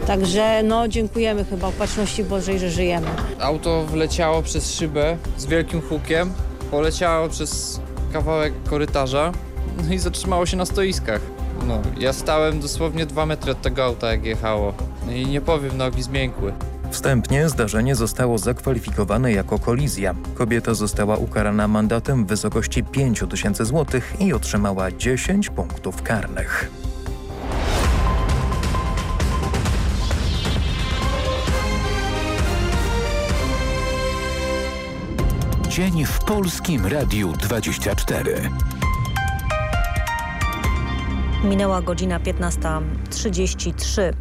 Także no dziękujemy chyba opatrzności Bożej, że żyjemy. Auto wleciało przez szybę z wielkim hukiem, poleciało przez kawałek korytarza no i zatrzymało się na stoiskach. No, ja stałem dosłownie dwa metry od tego auta jak jechało. No i nie powiem, nogi zmiękły. Wstępnie zdarzenie zostało zakwalifikowane jako kolizja. Kobieta została ukarana mandatem w wysokości 5 tysięcy złotych i otrzymała 10 punktów karnych. Dzień w Polskim Radiu 24. Minęła godzina 15.33.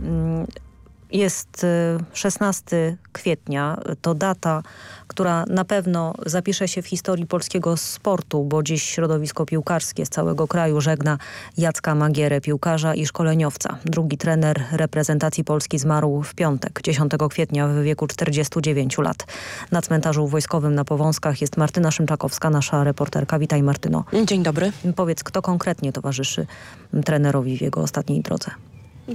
Jest y, 16 kwietnia. To data, która na pewno zapisze się w historii polskiego sportu, bo dziś środowisko piłkarskie z całego kraju żegna Jacka Magierę, piłkarza i szkoleniowca. Drugi trener reprezentacji Polski zmarł w piątek, 10 kwietnia w wieku 49 lat. Na cmentarzu wojskowym na Powązkach jest Martyna Szymczakowska, nasza reporterka. Witaj Martyno. Dzień dobry. Powiedz, kto konkretnie towarzyszy trenerowi w jego ostatniej drodze?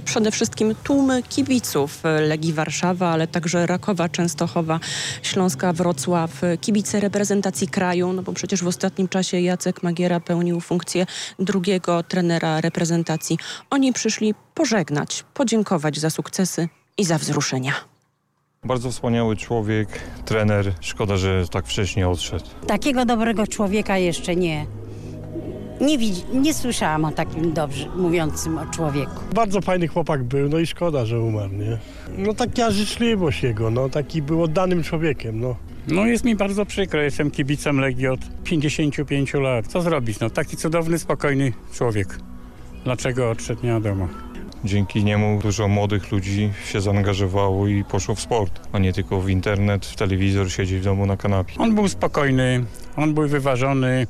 Przede wszystkim tłumy kibiców Legii Warszawa, ale także Rakowa, Częstochowa, Śląska, Wrocław, kibice reprezentacji kraju, no bo przecież w ostatnim czasie Jacek Magiera pełnił funkcję drugiego trenera reprezentacji. Oni przyszli pożegnać, podziękować za sukcesy i za wzruszenia. Bardzo wspaniały człowiek, trener. Szkoda, że tak wcześnie odszedł. Takiego dobrego człowieka jeszcze nie. Nie, widzi, nie słyszałam o takim dobrze mówiącym o człowieku. Bardzo fajny chłopak był, no i szkoda, że umarł, nie? No taka życzliwość jego, no taki był oddanym człowiekiem, no. No jest mi bardzo przykro, jestem kibicem Legii od 55 lat. Co zrobić, no taki cudowny, spokojny człowiek. Dlaczego odszedł, nie wiadomo. Dzięki niemu dużo młodych ludzi się zaangażowało i poszło w sport, a nie tylko w internet, w telewizor, siedzieć w domu na kanapie. On był spokojny, on był wyważony,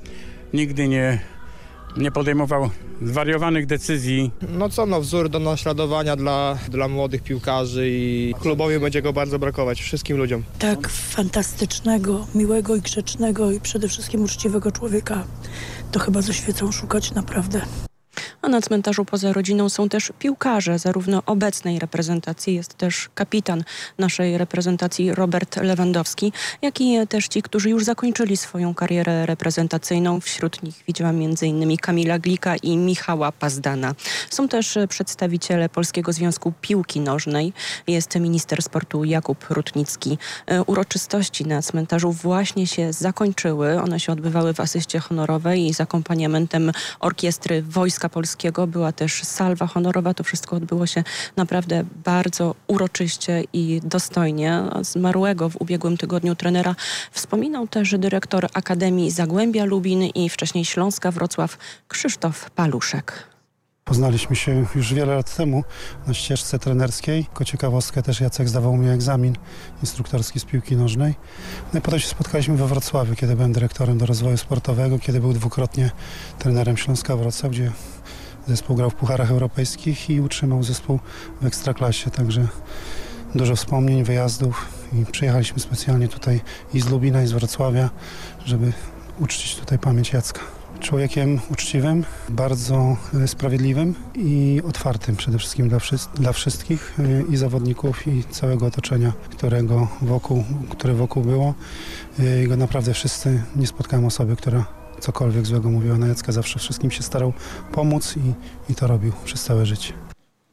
nigdy nie, nie podejmował zwariowanych decyzji. No co, no wzór do naśladowania dla, dla młodych piłkarzy i klubowi będzie go bardzo brakować, wszystkim ludziom. Tak fantastycznego, miłego i grzecznego i przede wszystkim uczciwego człowieka to chyba ze świecą szukać naprawdę. A na cmentarzu poza rodziną są też piłkarze, zarówno obecnej reprezentacji, jest też kapitan naszej reprezentacji Robert Lewandowski, jak i też ci, którzy już zakończyli swoją karierę reprezentacyjną. Wśród nich widziałam m.in. Kamila Glika i Michała Pazdana. Są też przedstawiciele Polskiego Związku Piłki Nożnej. Jest minister sportu Jakub Rutnicki. Uroczystości na cmentarzu właśnie się zakończyły. One się odbywały w asyście honorowej i z akompaniamentem orkiestry Wojska Polskiego. Była też salwa honorowa. To wszystko odbyło się naprawdę bardzo uroczyście i dostojnie. Zmarłego w ubiegłym tygodniu trenera wspominał też dyrektor Akademii Zagłębia Lubin i wcześniej Śląska Wrocław Krzysztof Paluszek. Poznaliśmy się już wiele lat temu na ścieżce trenerskiej. Jako ciekawostkę też Jacek zdawał mi egzamin instruktorski z piłki nożnej. No i potem się spotkaliśmy we Wrocławiu, kiedy byłem dyrektorem do rozwoju sportowego, kiedy był dwukrotnie trenerem Śląska Wrocław, gdzie zespół grał w pucharach europejskich i utrzymał zespół w ekstraklasie. Także dużo wspomnień, wyjazdów i przyjechaliśmy specjalnie tutaj i z Lubina, i z Wrocławia, żeby uczcić tutaj pamięć Jacka człowiekiem uczciwym, bardzo sprawiedliwym i otwartym przede wszystkim dla, wszy dla, wszystkich i zawodników i całego otoczenia, którego wokół, które wokół było. I go naprawdę wszyscy, nie spotkałem osoby, która cokolwiek złego mówiła na Jacka, zawsze wszystkim się starał pomóc i, i to robił przez całe życie.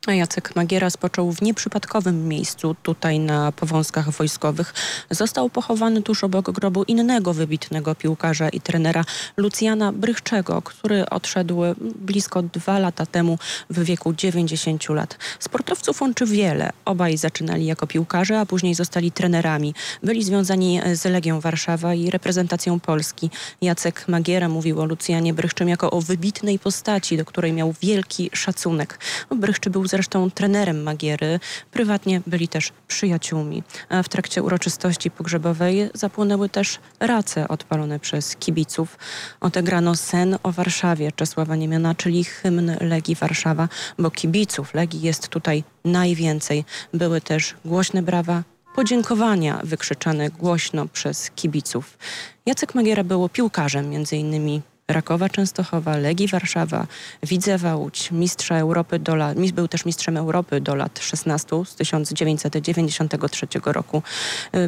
Jacek Magiera spoczął w nieprzypadkowym miejscu, tutaj na Powązkach Wojskowych. Został pochowany tuż obok grobu innego wybitnego piłkarza i trenera Lucjana Brychczego, który odszedł blisko dwa lata temu w wieku 90 lat. Sportowców łączy wiele. Obaj zaczynali jako piłkarze, a później zostali trenerami. Byli związani z Legią Warszawa i reprezentacją Polski. Jacek Magiera mówił o Lucjanie Brychczym jako o wybitnej postaci, do której miał wielki szacunek. Brychczy był zresztą trenerem Magiery. Prywatnie byli też przyjaciółmi. W trakcie uroczystości pogrzebowej zapłonęły też race odpalone przez kibiców. Odegrano sen o Warszawie Czesława Niemiana, czyli hymn Legii Warszawa, bo kibiców Legii jest tutaj najwięcej. Były też głośne brawa, podziękowania wykrzyczane głośno przez kibiców. Jacek Magiera był piłkarzem, między innymi Rakowa Częstochowa, Legii Warszawa, Widzewa Łódź, mistrza Europy do lat, był też mistrzem Europy do lat 16 z 1993 roku.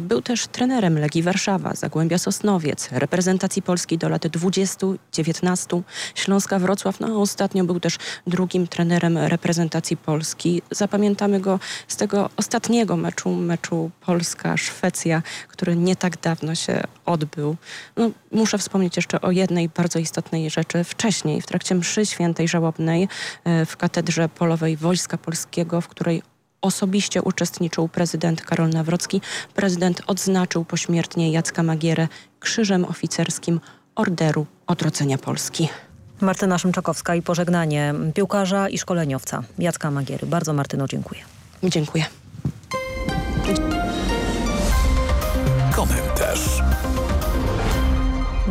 Był też trenerem Legii Warszawa, Zagłębia Sosnowiec, reprezentacji Polski do lat 20, 19, Śląska Wrocław, no a ostatnio był też drugim trenerem reprezentacji Polski. Zapamiętamy go z tego ostatniego meczu, meczu Polska-Szwecja, który nie tak dawno się odbył. No, muszę wspomnieć jeszcze o jednej bardzo istotnej rzeczy. Wcześniej, w trakcie mszy świętej żałobnej w Katedrze Polowej Wojska Polskiego, w której osobiście uczestniczył prezydent Karol Nawrocki, prezydent odznaczył pośmiertnie Jacka Magierę krzyżem oficerskim Orderu Odrodzenia Polski. Martyna Szymczakowska i pożegnanie piłkarza i szkoleniowca Jacka Magiery. Bardzo Martyno dziękuję. Dziękuję.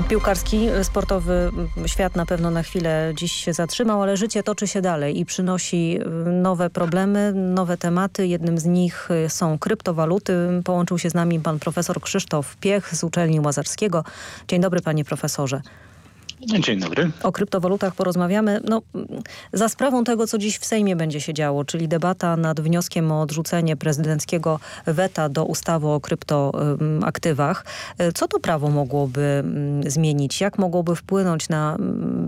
Piłkarski, sportowy świat na pewno na chwilę dziś się zatrzymał, ale życie toczy się dalej i przynosi nowe problemy, nowe tematy. Jednym z nich są kryptowaluty. Połączył się z nami pan profesor Krzysztof Piech z uczelni Łazarskiego. Dzień dobry panie profesorze. Dzień dobry. O kryptowalutach porozmawiamy. No, za sprawą tego, co dziś w Sejmie będzie się działo, czyli debata nad wnioskiem o odrzucenie prezydenckiego weta do ustawy o kryptoaktywach. Co to prawo mogłoby zmienić? Jak mogłoby wpłynąć na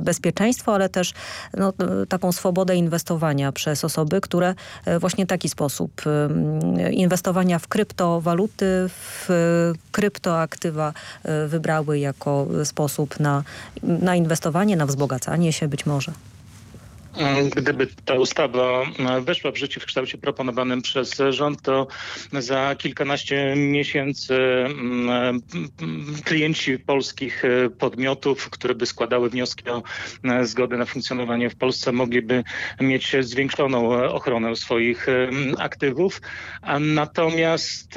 bezpieczeństwo, ale też no, taką swobodę inwestowania przez osoby, które e, właśnie taki sposób inwestowania w kryptowaluty, w kryptoaktywa e, wybrały jako sposób na na inwestowanie, na wzbogacanie się być może. Gdyby ta ustawa weszła w życie w kształcie proponowanym przez rząd, to za kilkanaście miesięcy mm, klienci polskich podmiotów, które by składały wnioski o zgodę na funkcjonowanie w Polsce, mogliby mieć zwiększoną ochronę swoich aktywów. Natomiast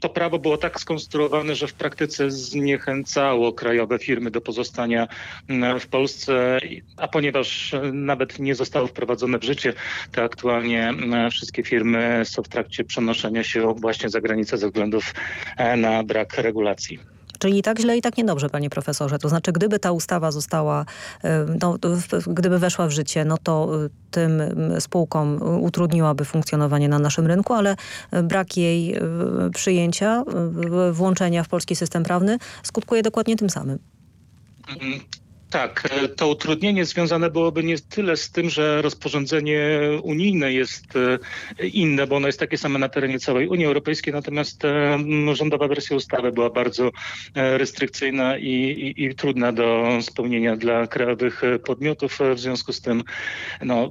to prawo było tak skonstruowane, że w praktyce zniechęcało krajowe firmy do pozostania w Polsce, a ponieważ nawet nawet nie zostały wprowadzone w życie, to aktualnie e, wszystkie firmy są w trakcie przenoszenia się właśnie za granicę ze względów e, na brak regulacji. Czyli tak źle i tak niedobrze, panie profesorze. To znaczy, gdyby ta ustawa została, e, no, gdyby weszła w życie, no to tym spółkom utrudniłaby funkcjonowanie na naszym rynku, ale brak jej przyjęcia, włączenia w polski system prawny skutkuje dokładnie tym samym. Tak, e, to utrudnienie związane byłoby nie tyle z tym, że rozporządzenie unijne jest e, inne, bo ono jest takie same na terenie całej Unii Europejskiej, natomiast e, rządowa wersja ustawy była bardzo restrykcyjna i, i, i trudna do spełnienia dla krajowych podmiotów. W związku z tym, no,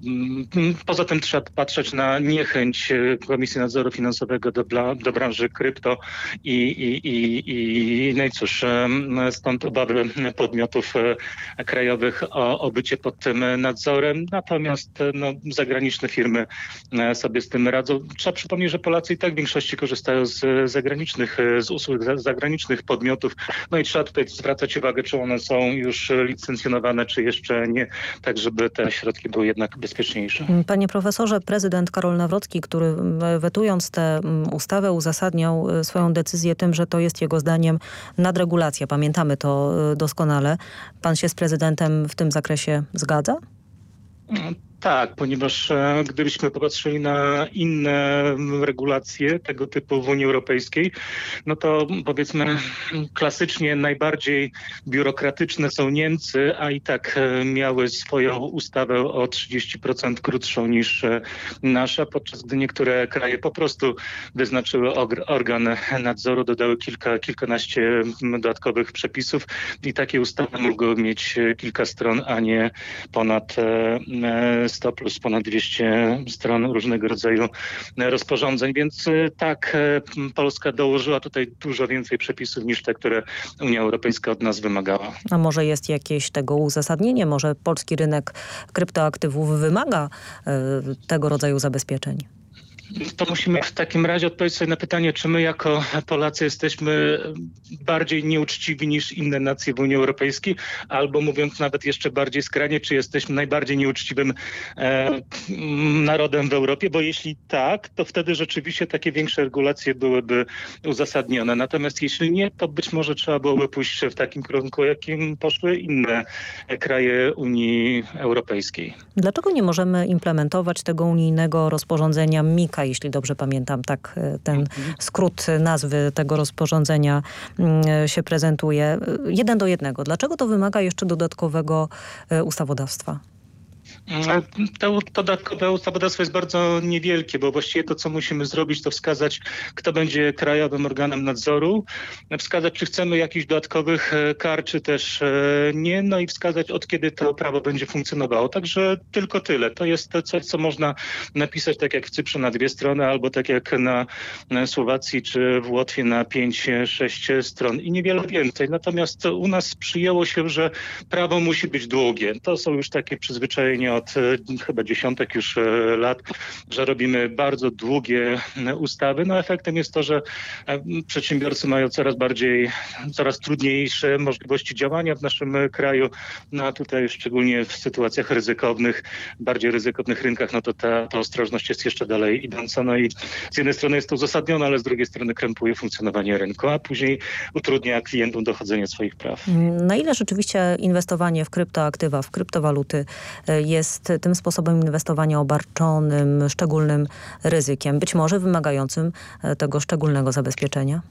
poza tym trzeba patrzeć na niechęć Komisji Nadzoru Finansowego do, do branży krypto i, i, i, i no i cóż, stąd obawy podmiotów krajowych o, o bycie pod tym nadzorem. Natomiast no, zagraniczne firmy e, sobie z tym radzą. Trzeba przypomnieć, że Polacy i tak w większości korzystają z zagranicznych, z usług zagranicznych podmiotów. No i trzeba tutaj zwracać uwagę, czy one są już licencjonowane, czy jeszcze nie, tak żeby te środki były jednak bezpieczniejsze. Panie profesorze, prezydent Karol Nawrocki, który wetując tę ustawę uzasadniał e, swoją decyzję tym, że to jest jego zdaniem nadregulacja. Pamiętamy to e, doskonale. Pan się prezydentem w tym zakresie zgadza? Tak, ponieważ e, gdybyśmy popatrzyli na inne regulacje tego typu w Unii Europejskiej, no to powiedzmy klasycznie najbardziej biurokratyczne są Niemcy, a i tak e, miały swoją ustawę o 30% krótszą niż e, nasza, podczas gdy niektóre kraje po prostu wyznaczyły organ nadzoru, dodały kilka, kilkanaście dodatkowych przepisów i takie ustawy mogły mieć kilka stron, a nie ponad 100 plus ponad 200 stron różnego rodzaju rozporządzeń, więc y, tak, y, Polska dołożyła tutaj dużo więcej przepisów niż te, które Unia Europejska od nas wymagała. A może jest jakieś tego uzasadnienie? Może polski rynek kryptoaktywów wymaga y, tego rodzaju zabezpieczeń? To musimy w takim razie odpowiedzieć sobie na pytanie, czy my jako Polacy jesteśmy bardziej nieuczciwi niż inne nacje w Unii Europejskiej, albo mówiąc nawet jeszcze bardziej skrajnie, czy jesteśmy najbardziej nieuczciwym e, narodem w Europie, bo jeśli tak, to wtedy rzeczywiście takie większe regulacje byłyby uzasadnione. Natomiast jeśli nie, to być może trzeba byłoby pójść w takim kierunku, jakim poszły inne kraje Unii Europejskiej. Dlaczego nie możemy implementować tego unijnego rozporządzenia MIK jeśli dobrze pamiętam, tak e, ten mhm. skrót nazwy tego rozporządzenia mm, się prezentuje. Jeden do jednego. Dlaczego to wymaga jeszcze dodatkowego e, ustawodawstwa? To dodatkowe ustawodawstwo jest bardzo niewielkie, bo właściwie to, co musimy zrobić, to wskazać, kto będzie krajowym organem nadzoru, wskazać, czy chcemy jakichś dodatkowych e, kar, czy też e, nie, no i wskazać, od kiedy to prawo będzie funkcjonowało. Także tylko tyle. To jest coś, co można napisać tak jak w Cyprze na dwie strony, albo tak jak na Słowacji czy w Łotwie na pięć, sześć stron i niewiele więcej. Natomiast u nas przyjęło się, że prawo musi być długie. To są już takie przyzwyczajenia przyzwyczajeni od chyba dziesiątek już lat, że robimy bardzo długie ustawy. No efektem jest to, że przedsiębiorcy mają coraz bardziej, coraz trudniejsze możliwości działania w naszym kraju. No a tutaj szczególnie w sytuacjach ryzykownych, bardziej ryzykownych rynkach, no to ta, ta ostrożność jest jeszcze dalej idąca. No i z jednej strony jest to uzasadnione, ale z drugiej strony krępuje funkcjonowanie rynku, a później utrudnia klientom dochodzenie swoich praw. Na ile rzeczywiście inwestowanie w kryptoaktywa, w kryptowaluty e, jest tym sposobem inwestowania obarczonym szczególnym ryzykiem, być może wymagającym e, tego szczególnego zabezpieczenia?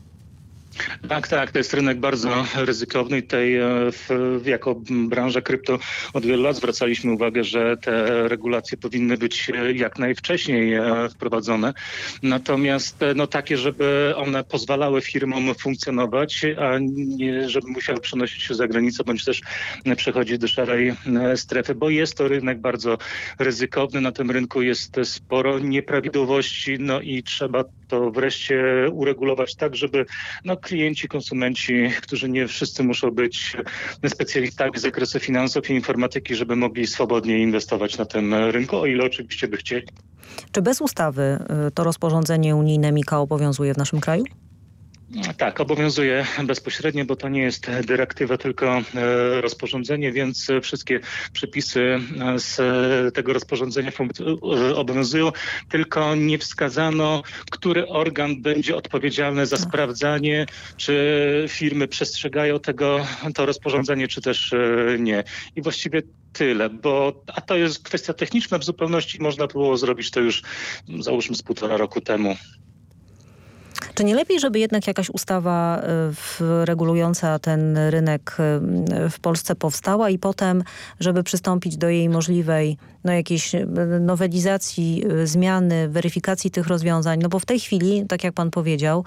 Tak, tak, to jest rynek bardzo ryzykowny i tutaj e, w, jako branża krypto od wielu lat zwracaliśmy uwagę, że te regulacje powinny być e, jak najwcześniej e, wprowadzone. Natomiast no takie, żeby one pozwalały firmom funkcjonować, a nie żeby musiały przenosić się za granicę, bądź też przechodzić do szarej strefy, bo jest to rynek bardzo ryzykowny. Na tym rynku jest sporo nieprawidłowości, no i trzeba to wreszcie uregulować tak, żeby no, klienci, konsumenci, którzy nie wszyscy muszą być specjalistami z zakresu finansów i informatyki, żeby mogli swobodnie inwestować na tym rynku, o ile oczywiście by chcieli. Czy bez ustawy y, to rozporządzenie unijne MIKA obowiązuje w naszym kraju? Tak, obowiązuje bezpośrednio, bo to nie jest dyrektywa, tylko e, rozporządzenie, więc wszystkie przepisy e, z tego rozporządzenia e, obowiązują, tylko nie wskazano, który organ będzie odpowiedzialny za sprawdzanie, czy firmy przestrzegają tego, to rozporządzenie, czy też nie. I właściwie tyle, bo a to jest kwestia techniczna w zupełności, można było zrobić to już załóżmy z półtora roku temu. Czy nie lepiej, żeby jednak jakaś ustawa y, regulująca ten rynek y, w Polsce powstała i potem, żeby przystąpić do jej możliwej no, jakiejś y, nowelizacji, zmiany, weryfikacji tych rozwiązań? No bo w tej chwili, tak jak pan powiedział,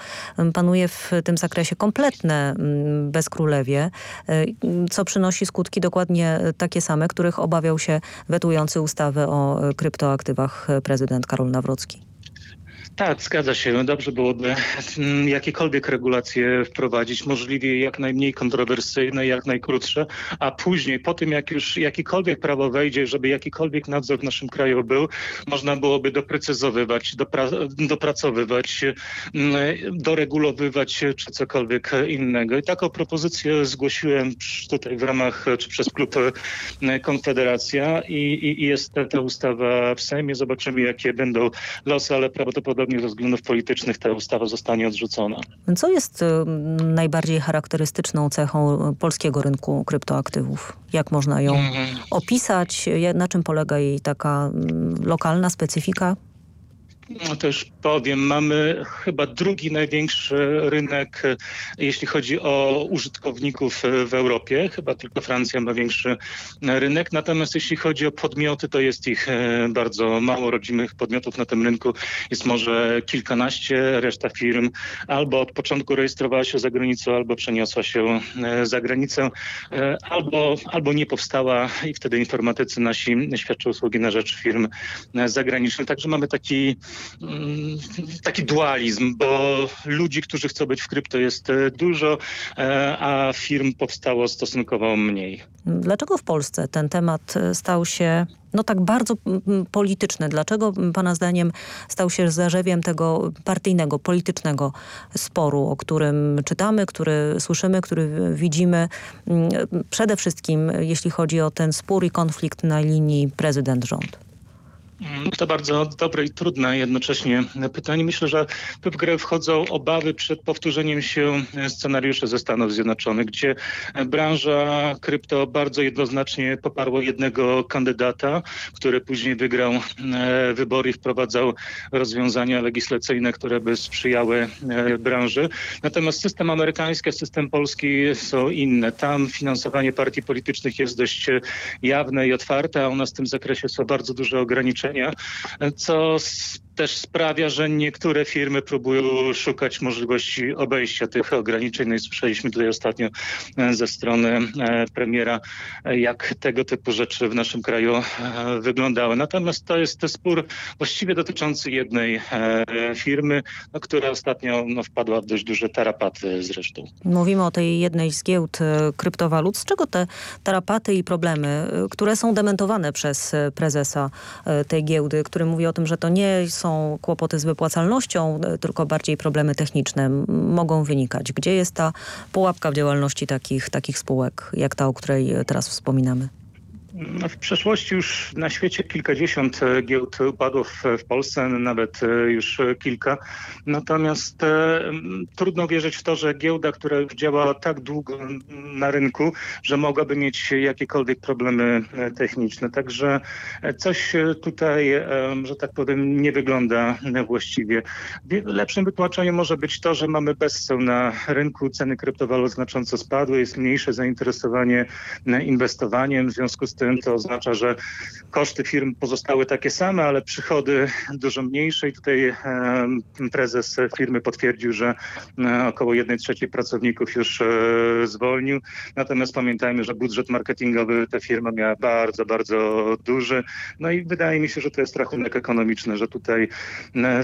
panuje w tym zakresie kompletne bezkrólewie, co przynosi skutki dokładnie takie same, których obawiał się wetujący ustawę o kryptoaktywach prezydent Karol Nawrocki. Tak, zgadza się. Dobrze byłoby mm, jakiekolwiek regulacje wprowadzić, możliwie jak najmniej kontrowersyjne, jak najkrótsze, a później, po tym jak już jakiekolwiek prawo wejdzie, żeby jakikolwiek nadzór w naszym kraju był, można byłoby doprecyzowywać, dopra dopracowywać, mm, doregulowywać czy cokolwiek innego. I taką propozycję zgłosiłem tutaj w ramach, czy przez klub e, Konfederacja i, i, jest ta ustawa w Sejmie. Zobaczymy, jakie będą losy, ale prawdopodobnie prawdopodobnie ze względów politycznych ta ustawa zostanie odrzucona. Co jest y, najbardziej charakterystyczną cechą polskiego rynku kryptoaktywów? Jak można ją mm. opisać? Na czym polega jej taka mm, lokalna specyfika? No to już powiem, mamy chyba drugi największy rynek, jeśli chodzi o użytkowników w Europie. Chyba tylko Francja ma większy rynek. Natomiast jeśli chodzi o podmioty, to jest ich e, bardzo mało. Rodzimych podmiotów na tym rynku jest może kilkanaście. Reszta firm albo od początku rejestrowała się za granicą, albo przeniosła się e, za granicę, e, albo, albo nie powstała i wtedy informatycy nasi świadczą usługi na rzecz firm zagranicznych. Także mamy taki taki dualizm, bo ludzi, którzy chcą być w krypto jest e, dużo, e, a firm powstało stosunkowo mniej. Dlaczego w Polsce ten temat e, stał się no tak bardzo polityczny? Dlaczego pana zdaniem stał się zarzewiem tego partyjnego, politycznego sporu, o którym czytamy, który słyszymy, który widzimy? Przede wszystkim jeśli chodzi o ten spór i konflikt na linii prezydent-rząd. Mm, to bardzo dobre i trudne jednocześnie pytanie. Myślę, że w grę wchodzą obawy przed powtórzeniem się scenariuszy ze Stanów Zjednoczonych, gdzie branża krypto bardzo jednoznacznie poparła jednego kandydata, który później wygrał e, wybory i wprowadzał rozwiązania legislacyjne, które by sprzyjały e, branży. Natomiast system amerykański, system polski są inne. Tam finansowanie partii politycznych jest dość jawne i otwarte, a u nas w tym zakresie są bardzo duże ograniczenia co też sprawia, że niektóre firmy próbują szukać możliwości obejścia tych ograniczeń. No i słyszeliśmy tutaj ostatnio ze strony premiera, jak tego typu rzeczy w naszym kraju wyglądały. Natomiast to jest spór właściwie dotyczący jednej firmy, no, która ostatnio no, wpadła w dość duże tarapaty zresztą. Mówimy o tej jednej z giełd kryptowalut. Z czego te tarapaty i problemy, które są dementowane przez prezesa tej giełdy, który mówi o tym, że to nie są kłopoty z wypłacalnością, tylko bardziej problemy techniczne mogą wynikać. Gdzie jest ta pułapka w działalności takich, takich spółek, jak ta, o której teraz wspominamy? No w przeszłości już na świecie kilkadziesiąt e, giełd upadło w, Polsce, nawet e, już kilka. Natomiast e, trudno wierzyć w to, że giełda, która już działa tak długo na rynku, że mogłaby mieć jakiekolwiek problemy e, techniczne. Także coś tutaj, e, że tak powiem, nie wygląda właściwie. Lepszym wytłumaczeniem może być to, że mamy bezceł na rynku, ceny kryptowalut znacząco spadły, jest mniejsze zainteresowanie inwestowaniem, w związku z tym to oznacza, że koszty firm pozostały takie same, ale przychody dużo mniejsze i tutaj prezes firmy potwierdził, że około 1 trzeciej pracowników już zwolnił. Natomiast pamiętajmy, że budżet marketingowy ta firma miała bardzo, bardzo duży. No i wydaje mi się, że to jest rachunek ekonomiczny, że tutaj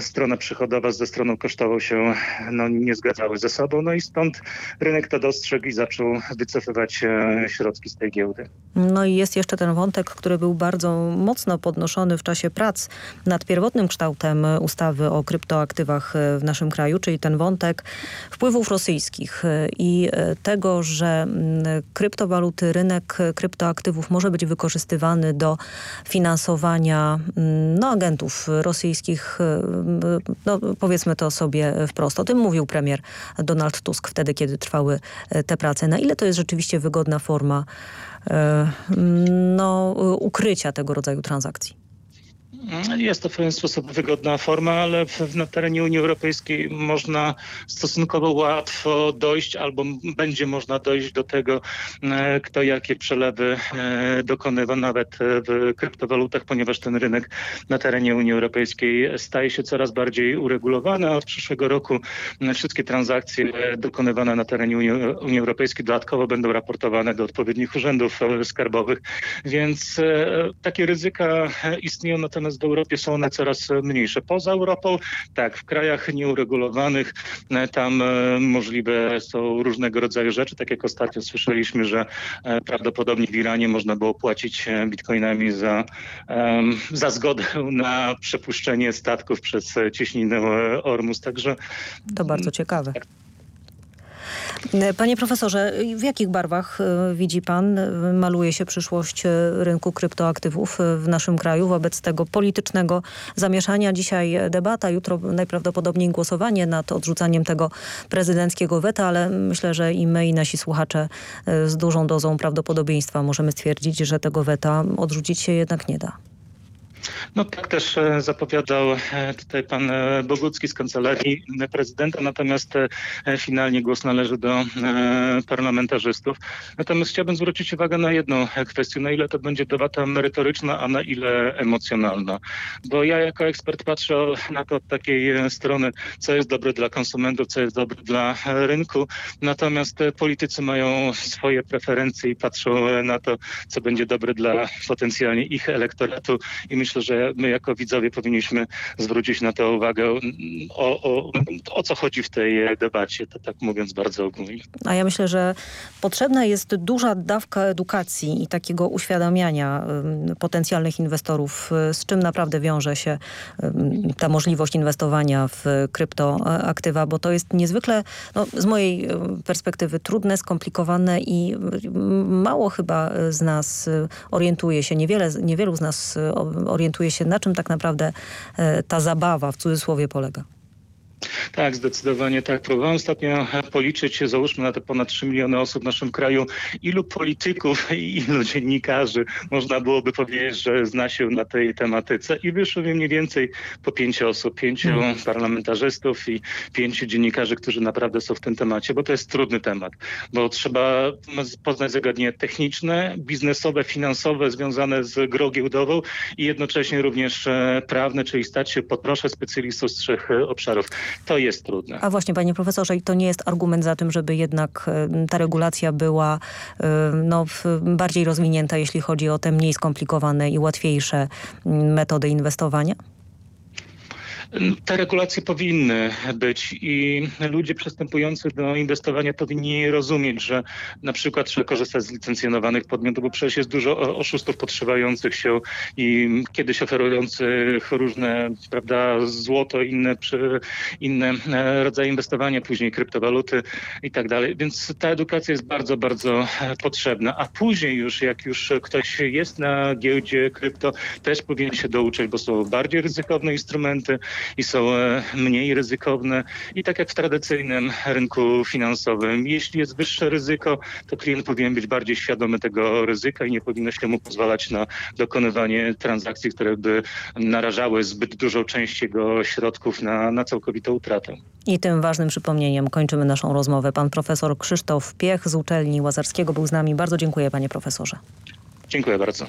strona przychodowa ze stroną kosztową się no, nie zgadzały ze sobą. No i stąd rynek to dostrzegł i zaczął wycofywać środki z tej giełdy. No i jest jeszcze ten wątek, który był bardzo mocno podnoszony w czasie prac nad pierwotnym kształtem ustawy o kryptoaktywach w naszym kraju, czyli ten wątek wpływów rosyjskich i tego, że kryptowaluty, rynek kryptoaktywów może być wykorzystywany do finansowania no, agentów rosyjskich, no, powiedzmy to sobie wprost. O tym mówił premier Donald Tusk wtedy, kiedy trwały te prace. Na ile to jest rzeczywiście wygodna forma no, ukrycia tego rodzaju transakcji? Jest to w pewien sposób wygodna forma, ale w, na terenie Unii Europejskiej można stosunkowo łatwo dojść albo będzie można dojść do tego, e, kto jakie przelewy e, dokonywa nawet w kryptowalutach, ponieważ ten rynek na terenie Unii Europejskiej staje się coraz bardziej uregulowany, od przyszłego roku wszystkie transakcje dokonywane na terenie Unii, Unii Europejskiej dodatkowo będą raportowane do odpowiednich urzędów skarbowych, więc e, takie ryzyka istnieją, natomiast natomiast w Europie są one coraz mniejsze. Poza Europą, tak, w krajach nieuregulowanych e, tam e, możliwe są różnego rodzaju rzeczy. Tak jak ostatnio słyszeliśmy, że e, prawdopodobnie w Iranie można było płacić bitcoinami za, za zgodę na przepuszczenie statków przez cieśninę Ormus. Także to bardzo ciekawe. Tak, Panie profesorze, w jakich barwach e, widzi pan, e, maluje się przyszłość e, rynku kryptoaktywów w naszym kraju wobec tego politycznego zamieszania? Dzisiaj debata, jutro najprawdopodobniej głosowanie nad odrzucaniem tego prezydenckiego weta, ale myślę, że i my i nasi słuchacze z dużą dozą prawdopodobieństwa możemy stwierdzić, że tego weta odrzucić się jednak nie da. No tak też e, zapowiadał e, tutaj pan e, Bogucki z kancelarii prezydenta, natomiast finalnie głos należy do parlamentarzystów. Natomiast chciałbym zwrócić uwagę na jedną kwestię, na ile to będzie debata merytoryczna, a na ile emocjonalna. Bo ja jako ekspert patrzę na to od takiej strony, co jest dobre dla konsumentów, co jest dobre dla rynku, natomiast politycy mają swoje preferencje i patrzą na to, co będzie dobre dla potencjalnie ich elektoratu i myślę, że my jako widzowie powinniśmy zwrócić na to uwagę, o, o, o co chodzi w tej debacie, to tak mówiąc bardzo ogólnie. A ja myślę, że potrzebna jest duża dawka edukacji i takiego uświadamiania potencjalnych inwestorów, z czym naprawdę wiąże się ta możliwość inwestowania w kryptoaktywa, bo to jest niezwykle, no, z mojej perspektywy trudne, skomplikowane i mało chyba z nas orientuje się, niewiele, niewielu z nas orientuje się, na czym tak naprawdę e, ta zabawa w cudzysłowie polega. Tak, zdecydowanie tak. Próbowałem ostatnio policzyć, załóżmy na te ponad 3 miliony osób w naszym kraju, ilu polityków i ilu dziennikarzy można byłoby powiedzieć, że zna się na tej tematyce i wyszło mi mniej więcej po pięciu osób, pięciu Mhm. parlamentarzystów i pięciu dziennikarzy, którzy naprawdę są w tym temacie, bo to jest trudny temat, bo trzeba poznać zagadnienia techniczne, biznesowe, finansowe związane z grą giełdową i jednocześnie również e, prawne, czyli stać się, poproszę, specjalistą z trzech e, obszarów. To jest trudne. A właśnie, panie profesorze, i to nie jest argument za tym, żeby jednak e, ta regulacja była e, no, bardziej rozwinięta, jeśli chodzi o te mniej skomplikowane i łatwiejsze metody inwestowania? Te regulacje powinny być i ludzie przystępujący do inwestowania powinni rozumieć, że na przykład trzeba korzystać z licencjonowanych podmiotów, bo przecież jest dużo oszustów podszywających się i kiedyś oferujących różne, prawda, złoto, inne, inne e, rodzaje inwestowania, później kryptowaluty i tak dalej. Więc ta edukacja jest bardzo, bardzo e, potrzebna. A później już, jak już ktoś jest na giełdzie krypto, też powinien się douczyć, bo są bardziej ryzykowne instrumenty i są e, mniej ryzykowne. I tak jak w tradycyjnym rynku finansowym, jeśli jest wyższe ryzyko, to klient powinien być bardziej świadomy tego ryzyka i nie powinno się mu pozwalać na dokonywanie transakcji, które by narażały zbyt dużą część jego środków na, na całkowitą utratę. I tym ważnym przypomnieniem kończymy naszą rozmowę. Pan profesor Krzysztof Piech z uczelni Łazarskiego był z nami. Bardzo dziękuję panie profesorze. Dziękuję bardzo.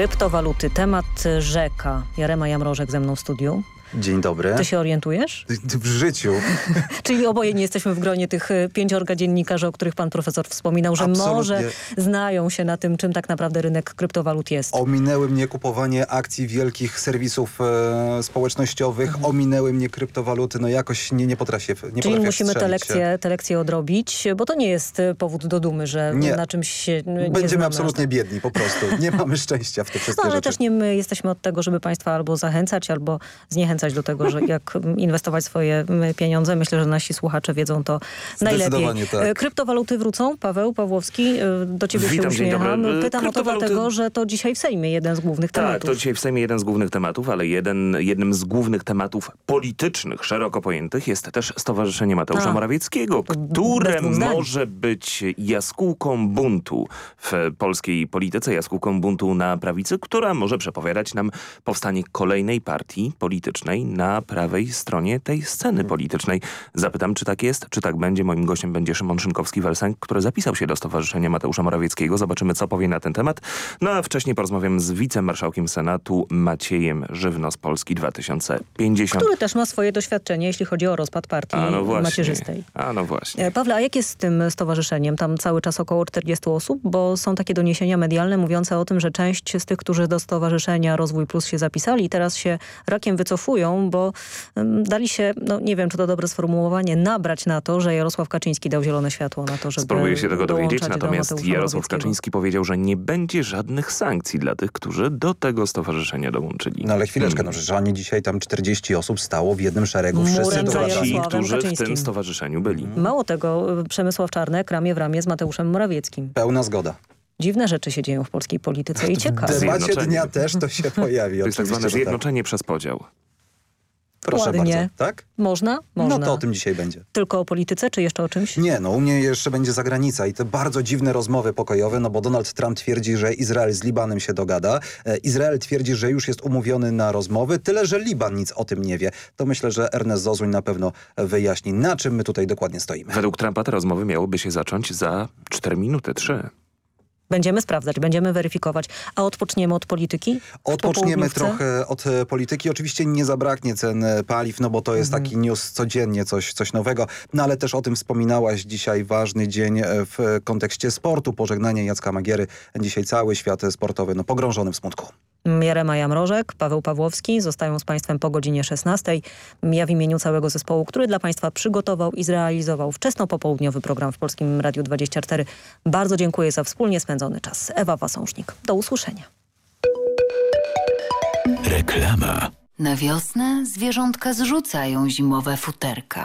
Kryptowaluty, temat rzeka. Jarema Jamrożek ze mną w studiu. Dzień dobry. Ty się orientujesz? W życiu. Czyli oboje nie jesteśmy w gronie tych y, pięciorga dziennikarzy, o których pan profesor wspominał, że Absolutnie. może znają się na tym, czym tak naprawdę rynek kryptowalut jest. Ominęły mnie kupowanie akcji wielkich serwisów e, społecznościowych, ominęły mnie kryptowaluty, no jakoś nie, nie potrafię nie Czyli musimy te lekcje, te lekcje odrobić, bo to nie jest y, powód do dumy, że Nie. na czymś się nie Będziemy znamy. absolutnie biedni po prostu. Nie mamy szczęścia w te wszystkie No ale rzeczy. też nie my jesteśmy od tego, żeby państwa albo zachęcać, albo zniechęcać do tego, że jak inwestować swoje mm, pieniądze. Myślę, że nasi słuchacze wiedzą to najlepiej. Tak. E, Kryptowaluty wrócą. Paweł Pawłowski, e, do ciebie Witam, się dzień uśmiecham. dobry. Pytam o to Kryptowaluty- dlatego, że to dzisiaj w Sejmie jeden z głównych Tak, tematów. to dzisiaj w Sejmie jeden z głównych tematów, ale jeden, jednym z głównych tematów politycznych, szeroko pojętych, jest też Stowarzyszenie Mateusza A, Morawieckiego, bez które może być jaskółką buntu w polskiej polityce, jaskółką buntu na prawicy, która może przepowiadać nam powstanie kolejnej partii politycznej na prawej stronie tej sceny politycznej. Zapytam, czy tak jest, czy tak będzie. Moim gościem będzie Szymon Szynkowski-Welsenk, który zapisał się do Stowarzyszenia Mateusza Morawieckiego. Zobaczymy, co powie na ten temat. No a wcześniej porozmawiam z wicemarszałkiem Senatu Maciejem Żywno z Polski 2050. Który też ma swoje doświadczenie, jeśli chodzi o rozpad partii A no właśnie. macierzystej. A no właśnie. E, Pawle, a jak jest z tym stowarzyszeniem? Tam cały czas około 40 osób, bo są takie doniesienia medialne mówiące o tym, że część z tych, którzy do Stowarzyszenia Rozwój Plus się zapisali, teraz się rakiem wycofują, bo dali się, no nie wiem, czy to dobre sformułowanie, nabrać na to, że Jarosław Kaczyński dał zielone światło na to, żeby Spróbuję się tego dowiedzieć, do natomiast Mateusza Jarosław. Kaczyński powiedział, że nie będzie żadnych sankcji dla tych, którzy do tego stowarzyszenia dołączyli. No ale chwileczkę, no przecież ani dzisiaj tam 40 osób stało w jednym szeregu. Wszyscy dołączali. Ci, Jarosławem którzy w Kaczyńskim. tym stowarzyszeniu byli. Mało tego, y, Przemysław Czarnek ramię w ramię z Mateuszem Morawieckim. Pełna zgoda. Dziwne rzeczy się dzieją w polskiej polityce i W ciekawe. debacie Zjednoczenie. dnia też to się pojawi. To jest tak zwane tak. zjednoczenie przez podział. Proszę Ładnie. bardzo. Tak? Można? Można. No to o tym dzisiaj będzie. Tylko o polityce, czy jeszcze o czymś? Nie, no u mnie jeszcze będzie zagranica i te bardzo dziwne rozmowy pokojowe, no bo Donald Trump twierdzi, że Izrael z Libanem się dogada. E, Izrael twierdzi, że już jest umówiony na rozmowy, tyle, że Liban nic o tym nie wie. To myślę, że Ernest Zozuń na pewno wyjaśni, na czym my tutaj dokładnie stoimy. Według Trumpa te rozmowy miałyby się zacząć za 4 minuty, 3. Będziemy sprawdzać, będziemy weryfikować. A odpoczniemy od polityki? Odpoczniemy trochę od e, polityki. Oczywiście nie zabraknie cen e, paliw, no bo to jest Mhm. taki news codziennie, coś, coś nowego. No ale też o tym wspominałaś dzisiaj, ważny dzień e, w kontekście sportu. Pożegnanie Jacka Magiery. Dzisiaj cały świat sportowy no, pogrążony w smutku. Jarema Jamrożek, Paweł Pawłowski zostają z Państwem po godzinie 16. Ja w imieniu całego zespołu, który dla Państwa przygotował i zrealizował wczesno-popołudniowy program w Polskim Radiu 24. Bardzo dziękuję za wspólnie spędzony czas. Ewa Wasążnik. Do usłyszenia. Reklama. Na wiosnę zwierzątka zrzucają zimowe futerka.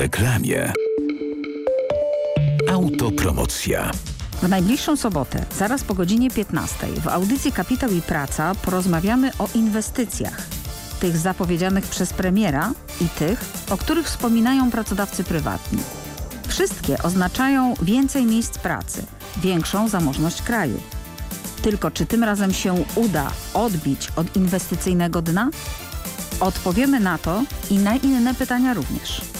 Reklamie. Autopromocja. W najbliższą sobotę, zaraz po godzinie 15 w audycji Kapitał i Praca porozmawiamy o inwestycjach. Tych zapowiedzianych przez premiera i tych, o których wspominają pracodawcy prywatni. Wszystkie oznaczają więcej miejsc pracy, większą zamożność kraju. Tylko czy tym razem się uda odbić od inwestycyjnego dna? Odpowiemy na to i na inne pytania również.